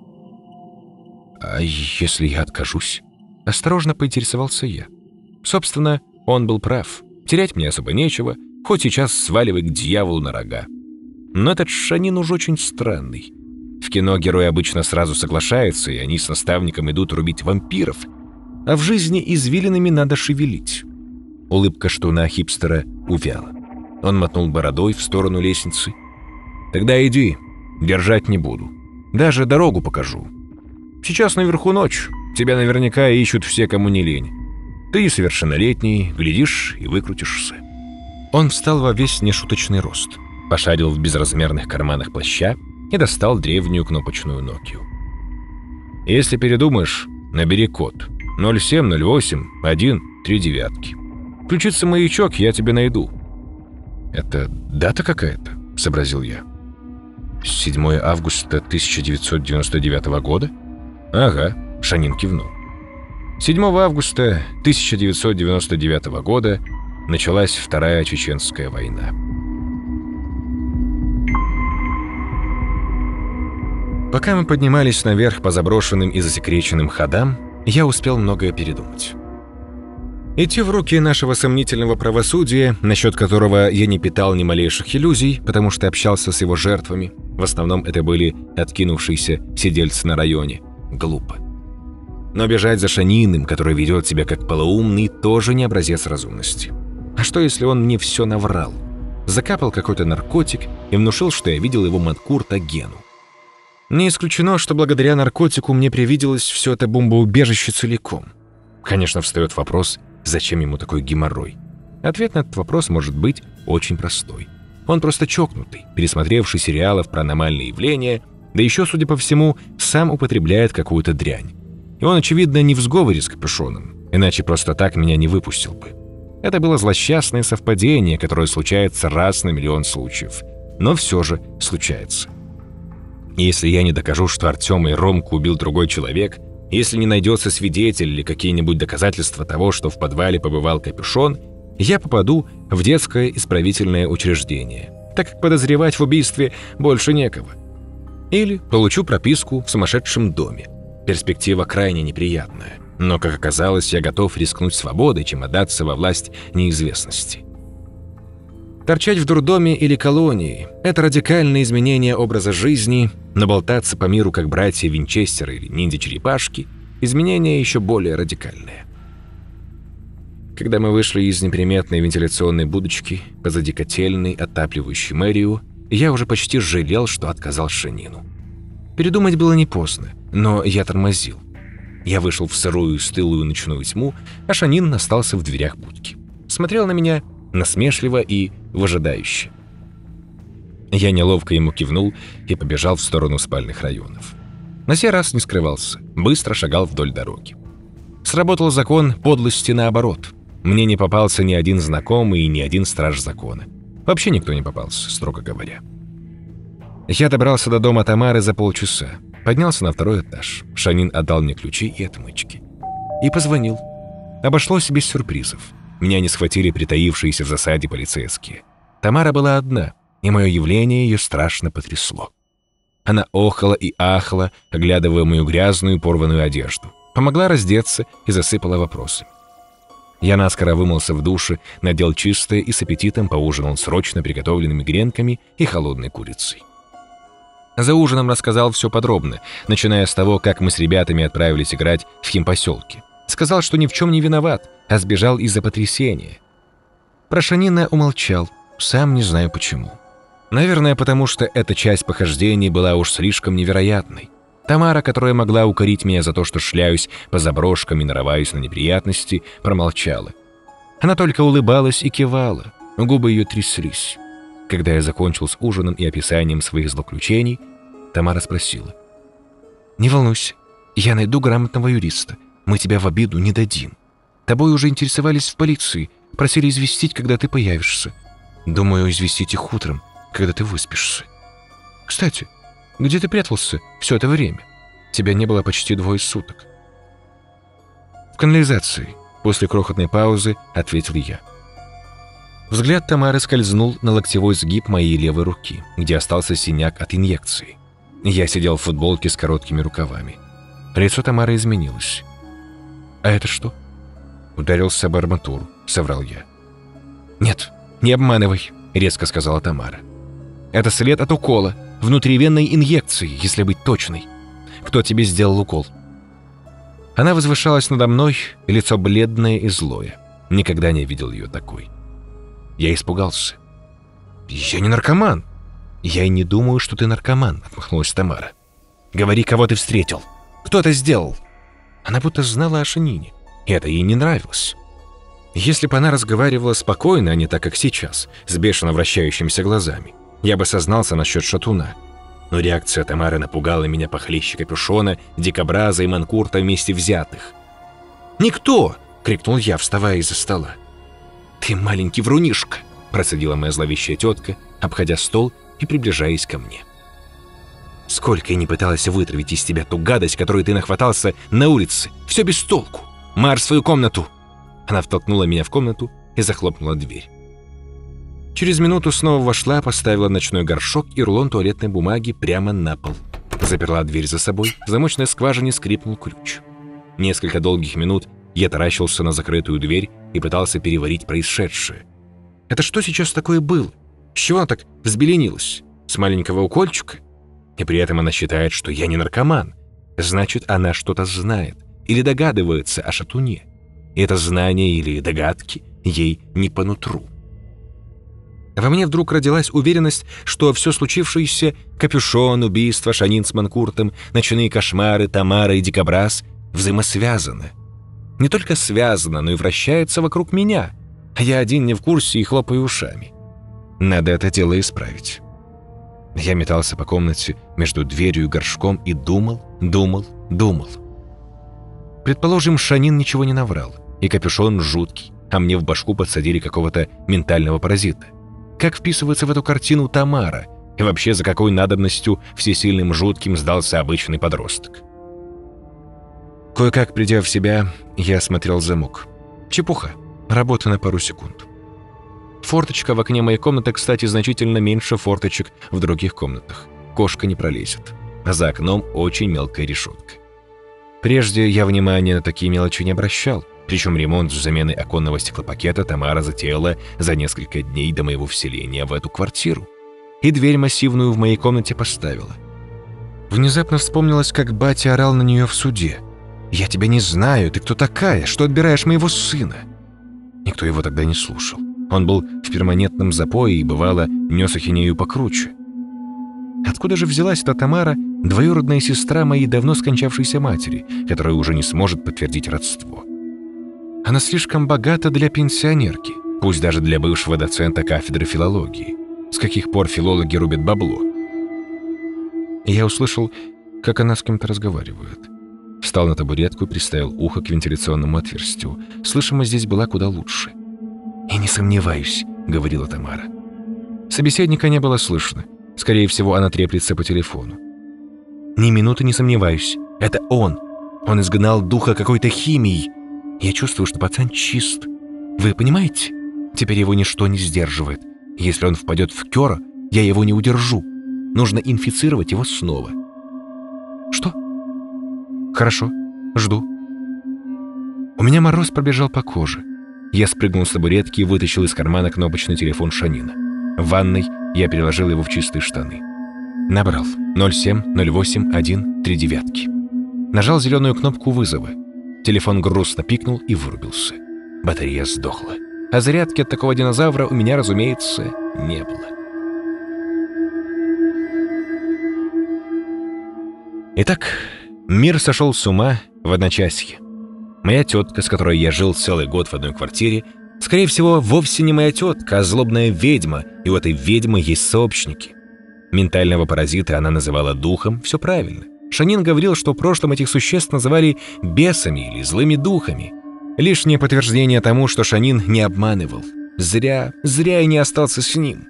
«А если я откажусь?» Осторожно поинтересовался я. Собственно, он был прав. Терять мне особо нечего, хоть сейчас сваливай к дьяволу на рога. Но этот Шанин уж очень странный. В кино герой обычно сразу соглашается, и они с наставником идут рубить вампиров. А в жизни извилинами надо шевелить. Улыбка штуна хипстера увяла. Он мотнул бородой в сторону лестницы. «Тогда иди, держать не буду. Даже дорогу покажу. Сейчас наверху ночь, тебя наверняка ищут все, кому не лень. Ты несовершеннолетний, глядишь и выкрутишься». Он встал во весь нешуточный рост, пошарил в безразмерных карманах плаща и достал древнюю кнопочную Nokia. «Если передумаешь, набери код 0708 1 3 девятки. Включится маячок, я тебя найду». «Это дата какая-то?» — сообразил я. «7 августа 1999 года?» «Ага», — Шанин кивнул. 7 августа 1999 года началась Вторая Чеченская война. Пока мы поднимались наверх по заброшенным и засекреченным ходам, я успел многое передумать. Идти в руки нашего сомнительного правосудия, насчет которого я не питал ни малейших иллюзий, потому что общался с его жертвами, в основном это были откинувшиеся сидельцы на районе, глупо. Но бежать за Шаниным, который ведет себя как полоумный, тоже не образец разумности. А что, если он мне все наврал? Закапал какой-то наркотик и внушил, что я видел его Манкурта Гену. Не исключено, что благодаря наркотику мне привиделось все это бомбоубежище целиком. Конечно, встает вопрос, зачем ему такой геморрой? Ответ на этот вопрос может быть очень простой. Он просто чокнутый, пересмотревший сериалов про аномальные явления, да еще, судя по всему, сам употребляет какую-то дрянь. И он, очевидно, не в сговоре с капюшоном, иначе просто так меня не выпустил бы. Это было злосчастное совпадение, которое случается раз на миллион случаев. Но все же случается. Если я не докажу, что Артем и Ромку убил другой человек, если не найдется свидетель или какие-нибудь доказательства того, что в подвале побывал капюшон, я попаду в детское исправительное учреждение, так как подозревать в убийстве больше некого. Или получу прописку в сумасшедшем доме, Перспектива крайне неприятная, но, как оказалось, я готов рискнуть свободой, чем отдаться во власть неизвестности. Торчать в дурдоме или колонии – это радикальное изменение образа жизни, но болтаться по миру, как братья Винчестеры или ниндзя-черепашки – изменение еще более радикальное. Когда мы вышли из неприметной вентиляционной будочки позади котельной, отапливающей мэрию, я уже почти жалел, что отказал Шанину. Передумать было не поздно, но я тормозил. Я вышел в сырую, стылую ночную тьму, а Шанин остался в дверях будки. Смотрел на меня насмешливо и выжидающе. Я неловко ему кивнул и побежал в сторону спальных районов. На сей раз не скрывался, быстро шагал вдоль дороги. Сработал закон подлости наоборот. Мне не попался ни один знакомый и ни один страж закона. Вообще никто не попался, строго говоря. Я добрался до дома Тамары за полчаса. Поднялся на второй этаж. Шанин отдал мне ключи и отмычки. И позвонил. Обошлось без сюрпризов. Меня не схватили притаившиеся в засаде полицейские. Тамара была одна, и мое явление ее страшно потрясло. Она охала и ахала, оглядывая мою грязную порванную одежду. Помогла раздеться и засыпала вопросы. Я наскоро вымылся в душе, надел чистое и с аппетитом поужинал срочно приготовленными гренками и холодной курицей. За ужином рассказал все подробно, начиная с того, как мы с ребятами отправились играть в химпоселке. Сказал, что ни в чем не виноват, а сбежал из-за потрясения. Про Шанина умолчал, сам не знаю почему. Наверное, потому что эта часть похождений была уж слишком невероятной. Тамара, которая могла укорить меня за то, что шляюсь по заброшкам и нарываюсь на неприятности, промолчала. Она только улыбалась и кивала, губы ее тряслись. Когда я закончил с ужином и описанием своих злоключений, Тамара спросила. «Не волнуйся, я найду грамотного юриста. Мы тебя в обиду не дадим. Тобой уже интересовались в полиции, просили известить, когда ты появишься. Думаю, известить их утром, когда ты выспишься. Кстати, где ты прятался все это время? Тебя не было почти двое суток». «В канализации», — после крохотной паузы ответил я. Взгляд Тамары скользнул на локтевой сгиб моей левой руки, где остался синяк от инъекции. Я сидел в футболке с короткими рукавами. Лицо Тамары изменилось. «А это что?» Ударился об арматуру, соврал я. «Нет, не обманывай», — резко сказала Тамара. «Это след от укола, внутривенной инъекции, если быть точной. Кто тебе сделал укол?» Она возвышалась надо мной, лицо бледное и злое. Никогда не видел ее такой. Я испугался. «Я не наркоман!» «Я и не думаю, что ты наркоман», — отмахнулась Тамара. «Говори, кого ты встретил. Кто это сделал?» Она будто знала о Шанине, это ей не нравилось. Если бы она разговаривала спокойно, а не так, как сейчас, с бешено вращающимися глазами, я бы сознался насчет шатуна. Но реакция Тамары напугала меня похлеще капюшона, дикобраза и манкурта вместе взятых. «Никто!» — крикнул я, вставая из-за стола. «Ты маленький врунишка!» – процедила моя зловещая тетка, обходя стол и приближаясь ко мне. «Сколько я не пыталась вытравить из тебя ту гадость, которую ты нахватался на улице! Все без толку! Марш в свою комнату!» Она втолкнула меня в комнату и захлопнула дверь. Через минуту снова вошла, поставила ночной горшок и рулон туалетной бумаги прямо на пол. Заперла дверь за собой, в замочной скважине скрипнул ключ. Несколько долгих минут я таращился на закрытую дверь и пытался переварить происшедшее. Это что сейчас такое было? С чего она так взбеленилась? С маленького укольчика? И при этом она считает, что я не наркоман. Значит, она что-то знает или догадывается о шатуне. И это знание или догадки ей не по нутру. Во мне вдруг родилась уверенность, что все случившееся — капюшон, убийство, Шанин с Манкуртом, ночные кошмары, Тамара и Дикобраз — взаимосвязаны — не только связано, но и вращается вокруг меня, а я один не в курсе и хлопаю ушами. Надо это дело исправить. Я метался по комнате между дверью и горшком и думал, думал, думал. Предположим, Шанин ничего не наврал, и капюшон жуткий, а мне в башку подсадили какого-то ментального паразита. Как вписывается в эту картину Тамара, и вообще за какой надобностью всесильным жутким сдался обычный подросток? Кое-как придя в себя, я осмотрел замок. Чепуха. Работа на пару секунд. Форточка в окне моей комнаты, кстати, значительно меньше форточек в других комнатах. Кошка не пролезет. А за окном очень мелкая решетка. Прежде я внимания на такие мелочи не обращал, причем ремонт с заменой оконного стеклопакета Тамара затеяла за несколько дней до моего вселения в эту квартиру. И дверь массивную в моей комнате поставила. Внезапно вспомнилось, как батя орал на нее в суде – «Я тебя не знаю, ты кто такая, что отбираешь моего сына?» Никто его тогда не слушал. Он был в перманентном запое и, бывало, нес ахинею покруче. Откуда же взялась эта Тамара, двоюродная сестра моей давно скончавшейся матери, которая уже не сможет подтвердить родство? Она слишком богата для пенсионерки, пусть даже для бывшего доцента кафедры филологии. С каких пор филологи рубят бабло? я услышал, как она с кем-то разговаривает. Встал на табуретку и приставил ухо к вентиляционному отверстию. Слышимость здесь была куда лучше. «Я не сомневаюсь», — говорила Тамара. Собеседника не было слышно. Скорее всего, она треплется по телефону. «Ни минуты не сомневаюсь. Это он. Он изгнал духа какой-то химией. Я чувствую, что пацан чист. Вы понимаете? Теперь его ничто не сдерживает. Если он впадет в кёра, я его не удержу. Нужно инфицировать его снова». «Что?» «Хорошо, жду». У меня мороз пробежал по коже. Я спрыгнул с табуретки и вытащил из кармана кнопочный телефон Шанина. В ванной я переложил его в чистые штаны. Набрал 0708 3 девятки. Нажал зеленую кнопку вызова. Телефон грустно пикнул и вырубился. Батарея сдохла. А зарядки от такого динозавра у меня, разумеется, не было. Итак, Мир сошел с ума в одночасье. Моя тетка, с которой я жил целый год в одной квартире, скорее всего, вовсе не моя тетка, а злобная ведьма, и у этой ведьмы есть сообщники. Ментального паразита она называла духом, все правильно. Шанин говорил, что в прошлом этих существ называли бесами или злыми духами. Лишнее подтверждение тому, что Шанин не обманывал. Зря, зря я не остался с ним.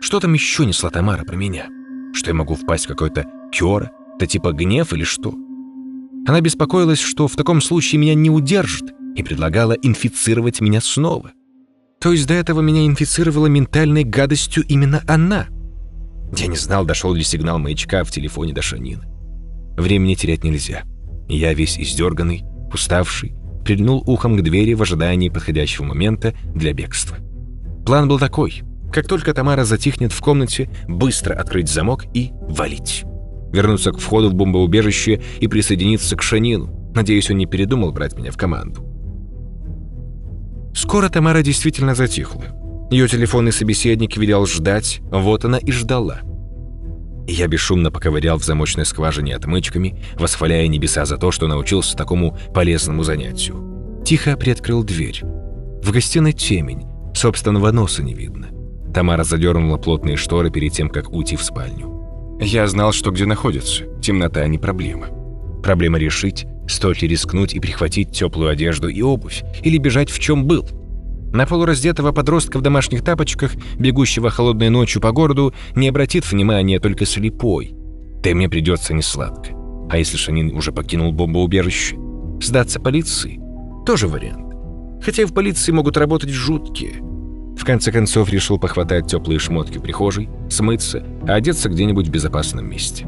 Что там еще несла Тамара про меня? Что я могу впасть в какой-то кёра? Это типа гнев или что? Она беспокоилась, что в таком случае меня не удержит, и предлагала инфицировать меня снова. То есть до этого меня инфицировала ментальной гадостью именно она. Я не знал, дошел ли сигнал маячка в телефоне до Шанина. Времени терять нельзя. Я весь издерганный, уставший, прильнул ухом к двери в ожидании подходящего момента для бегства. План был такой. Как только Тамара затихнет в комнате, быстро открыть замок и валить. Вернуться к входу в бомбоубежище и присоединиться к Шанину. Надеюсь, он не передумал брать меня в команду. Скоро Тамара действительно затихла. Ее телефонный собеседник велел ждать, вот она и ждала. Я бесшумно поковырял в замочной скважине отмычками, восхваляя небеса за то, что научился такому полезному занятию. Тихо приоткрыл дверь. В гостиной темень, собственного носа не видно. Тамара задернула плотные шторы перед тем, как уйти в спальню. Я знал, что где находится. Темнота не проблема. Проблема решить, стоит ли рискнуть и прихватить теплую одежду и обувь, или бежать в чем был – на полураздетого подростка в домашних тапочках, бегущего холодной ночью по городу, не обратит внимания только слепой. Да мне придется несладко. А если Шанин уже покинул бомбоубежище? Сдаться полиции? Тоже вариант. Хотя и в полиции могут работать жуткие. В конце концов решил похватать теплые шмотки прихожей, смыться, а одеться где-нибудь в безопасном месте.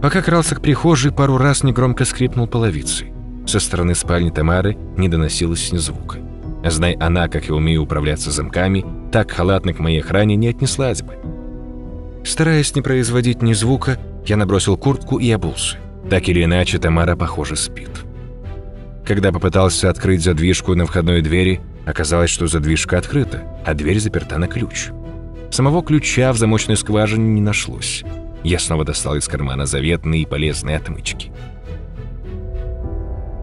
Пока крался к прихожей, пару раз негромко скрипнул половицей. Со стороны спальни Тамары не доносилось ни звука. Знай она, как я умею управляться замками, так халатно к моей охране не отнеслась бы. Стараясь не производить ни звука, я набросил куртку и обулся. Так или иначе, Тамара, похоже, спит. Когда попытался открыть задвижку на входной двери, оказалось, что задвижка открыта, а дверь заперта на ключ. Самого ключа в замочной скважине не нашлось. Я снова достал из кармана заветные и полезные отмычки.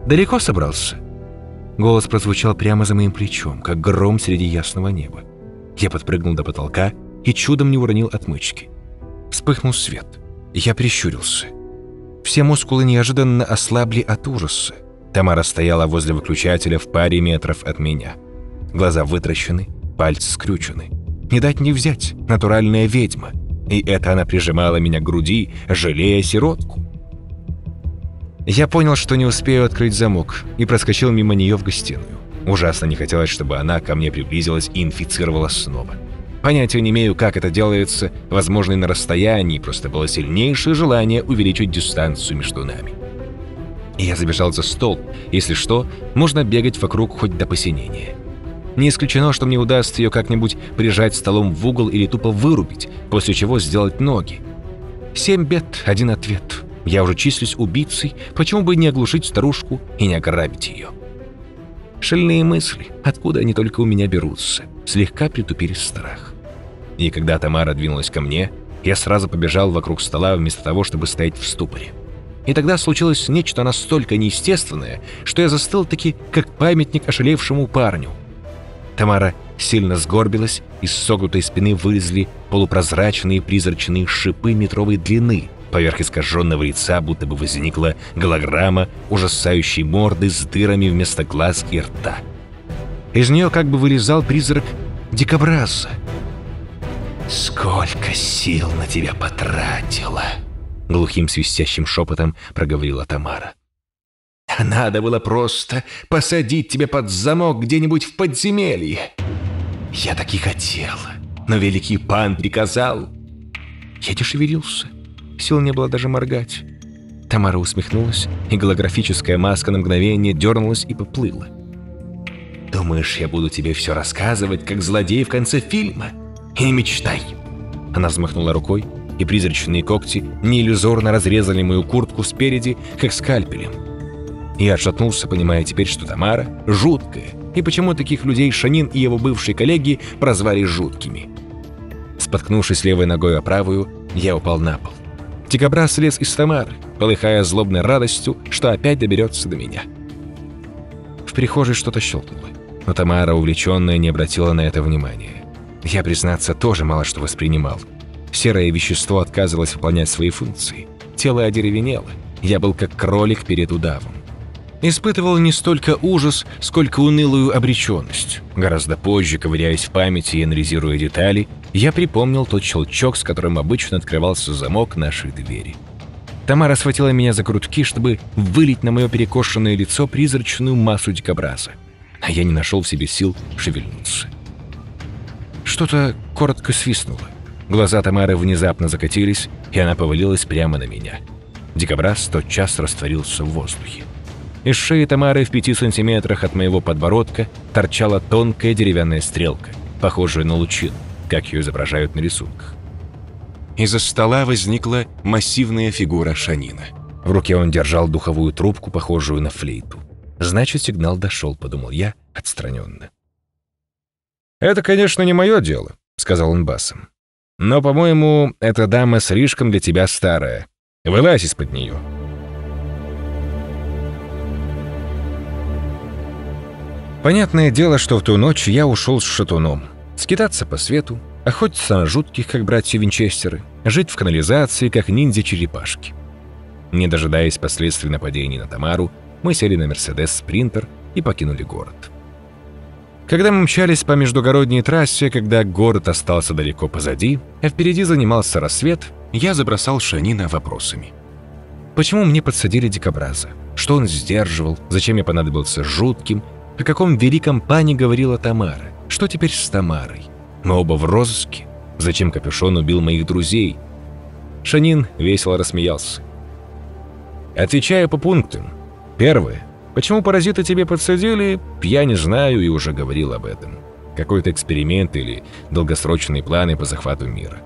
«Далеко собрался?» Голос прозвучал прямо за моим плечом, как гром среди ясного неба. Я подпрыгнул до потолка и чудом не уронил отмычки. Вспыхнул свет. Я прищурился. Все мускулы неожиданно ослабли от ужаса. Тамара стояла возле выключателя в паре метров от меня. Глаза вытращены, пальцы скрючены. Не дать не взять, натуральная ведьма. И это она прижимала меня к груди, жалея сиротку. Я понял, что не успею открыть замок, и проскочил мимо нее в гостиную. Ужасно не хотелось, чтобы она ко мне приблизилась и инфицировала снова. Понятия не имею, как это делается, возможно, и на расстоянии, просто было сильнейшее желание увеличить дистанцию между нами. И я забежал за стол. Если что, можно бегать вокруг хоть до посинения. Не исключено, что мне удастся ее как-нибудь прижать столом в угол или тупо вырубить, после чего сделать ноги. Семь бед, один ответ. Я уже числюсь убийцей, почему бы не оглушить старушку и не ограбить ее? Шальные мысли, откуда они только у меня берутся, слегка притупили страх. И когда Тамара двинулась ко мне, я сразу побежал вокруг стола вместо того, чтобы стоять в ступоре. И тогда случилось нечто настолько неестественное, что я застыл таки, как памятник ошалевшему парню. Тамара сильно сгорбилась, из согнутой спины вылезли полупрозрачные призрачные шипы метровой длины, Поверх искаженного лица будто бы возникла голограмма ужасающей морды с дырами вместо глаз и рта. Из нее как бы вылезал призрак дикобраза. «Сколько сил на тебя потратила!» Глухим свистящим шепотом проговорила Тамара. «А надо было просто посадить тебя под замок где-нибудь в подземелье. Я так и хотел, но великий пан приказал. Я не шевелился. Сил не было даже моргать. Тамара усмехнулась, и голографическая маска на мгновение дернулась и поплыла. «Думаешь, я буду тебе все рассказывать, как злодей в конце фильма? И мечтай!» Она взмахнула рукой, и призрачные когти неиллюзорно разрезали мою куртку спереди, как скальпелем. Я отшатнулся, понимая теперь, что Тамара жуткая, и почему таких людей Шанин и его бывшие коллеги прозвали жуткими. Споткнувшись левой ногой о правую, я упал на пол. Дикобраз слез из Тамары, полыхая злобной радостью, что опять доберется до меня. В прихожей что-то щелкнуло, но Тамара, увлеченная, не обратила на это внимания. Я, признаться, тоже мало что воспринимал. Серое вещество отказывалось выполнять свои функции. Тело одеревенело. Я был как кролик перед удавом. Испытывал не столько ужас, сколько унылую обреченность. Гораздо позже, ковыряясь в памяти и анализируя детали, я припомнил тот щелчок, с которым обычно открывался замок нашей двери. Тамара схватила меня за грудки, чтобы вылить на мое перекошенное лицо призрачную массу дикобраза. А я не нашел в себе сил шевельнуться. Что-то коротко свистнуло. Глаза Тамары внезапно закатились, и она повалилась прямо на меня. Дикобраз тотчас растворился в воздухе. Из шеи Тамары в пяти сантиметрах от моего подбородка торчала тонкая деревянная стрелка, похожая на лучину, как ее изображают на рисунках. Из-за стола возникла массивная фигура Шанина. В руке он держал духовую трубку, похожую на флейту. «Значит, сигнал дошел», — подумал я отстраненно. «Это, конечно, не мое дело», — сказал он басом. Но, по-моему, эта дама слишком для тебя старая. Вылазь из-под нее». Понятное дело, что в ту ночь я ушел с шатуном. Скитаться по свету, охотиться на жутких, как братья Винчестеры, жить в канализации, как ниндзя-черепашки. Не дожидаясь последствий нападений на Тамару, мы сели на Мерседес Спринтер и покинули город. Когда мы мчались по междугородней трассе, когда город остался далеко позади, а впереди занимался рассвет, я забросал Шанина вопросами. Почему мне подсадили дикобраза? Что он сдерживал? Зачем я понадобился жутким? О каком великом пане говорила Тамара? Что теперь с Тамарой? Мы оба в розыске. Зачем капюшон убил моих друзей? Шанин весело рассмеялся. Отвечаю по пунктам. Первое. Почему паразиты тебе подсадили, я не знаю и уже говорил об этом. Какой-то эксперимент или долгосрочные планы по захвату мира.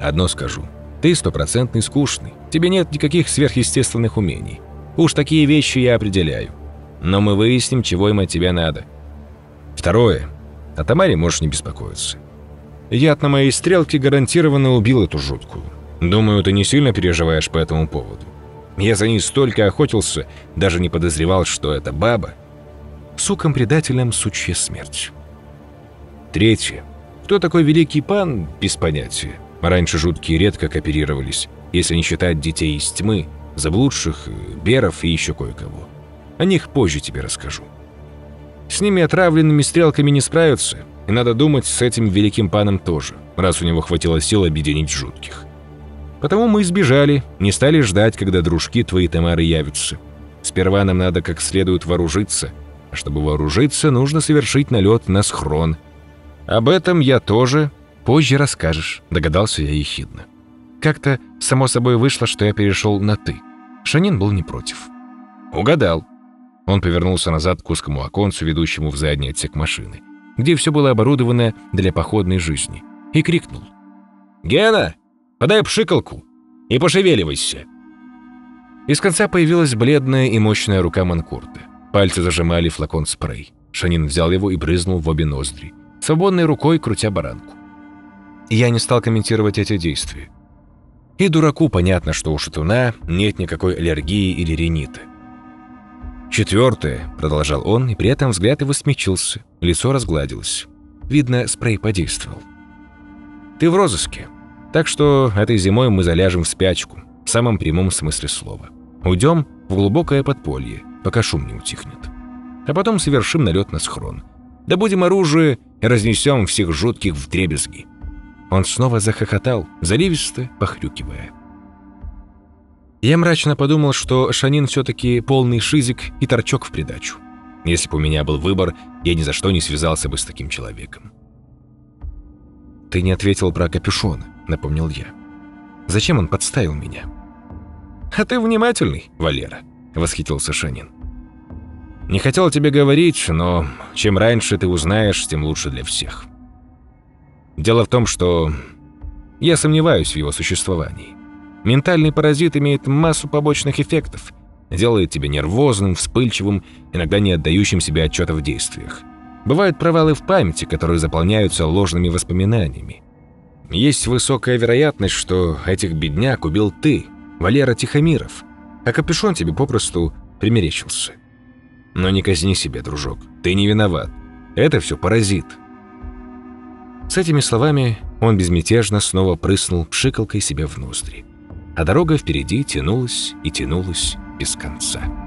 Одно скажу. Ты стопроцентный скучный. Тебе нет никаких сверхъестественных умений. Уж такие вещи я определяю. Но мы выясним, чего им от тебя надо. Второе. О Тамаре можешь не беспокоиться. Яд на моей стрелке гарантированно убил эту жуткую. Думаю, ты не сильно переживаешь по этому поводу. Я за ней столько охотился, даже не подозревал, что это баба. Сукам-предателям сучья смерть. Третье. Кто такой великий пан, без понятия. Раньше жуткие редко кооперировались, если не считать детей из тьмы, заблудших, беров и еще кое-кого. О них позже тебе расскажу. С ними отравленными стрелками не справятся, и надо думать, с этим великим паном тоже, раз у него хватило сил объединить жутких. Потому мы избежали, не стали ждать, когда дружки твои Тамары явятся. Сперва нам надо как следует вооружиться, а чтобы вооружиться, нужно совершить налет на схрон. Об этом я тоже позже расскажешь, догадался я ехидно. Как-то само собой вышло, что я перешел на «ты». Шанин был не против. Угадал. Он повернулся назад к узкому оконцу, ведущему в задний отсек машины, где все было оборудовано для походной жизни, и крикнул. «Гена, Подай пшикалку и пошевеливайся». Из конца появилась бледная и мощная рука Манкурта. Пальцы зажимали флакон спрей. Шанин взял его и брызнул в обе ноздри, свободной рукой крутя баранку. Я не стал комментировать эти действия. И дураку понятно, что у шатуна нет никакой аллергии или ринита. «Четвертое», — продолжал он, и при этом взгляд его смягчился, лицо разгладилось. Видно, спрей подействовал. «Ты в розыске. Так что этой зимой мы заляжем в спячку, в самом прямом смысле слова. Уйдем в глубокое подполье, пока шум не утихнет. А потом совершим налет на схрон. Добудем оружие и разнесем всех жутких в дребезги. Он снова захохотал, заливисто похрюкивая. Я мрачно подумал, что Шанин все-таки полный шизик и торчок в придачу. Если бы у меня был выбор, я ни за что не связался бы с таким человеком. «Ты не ответил про капюшона», — напомнил я. «Зачем он подставил меня?» «А ты внимательный, Валера», — восхитился Шанин. «Не хотел тебе говорить, но чем раньше ты узнаешь, тем лучше для всех. Дело в том, что я сомневаюсь в его существовании. Ментальный паразит имеет массу побочных эффектов, делает тебя нервозным, вспыльчивым, иногда не отдающим себе отчета в действиях. Бывают провалы в памяти, которые заполняются ложными воспоминаниями. Есть высокая вероятность, что этих бедняк убил ты, Валера Тихомиров, а капюшон тебе попросту примерещился. Но не казни себя, дружок, ты не виноват. Это все паразит. С этими словами Он безмятежно снова прыснул пшикалкой себе в ноздри. А дорога впереди тянулась и тянулась без конца.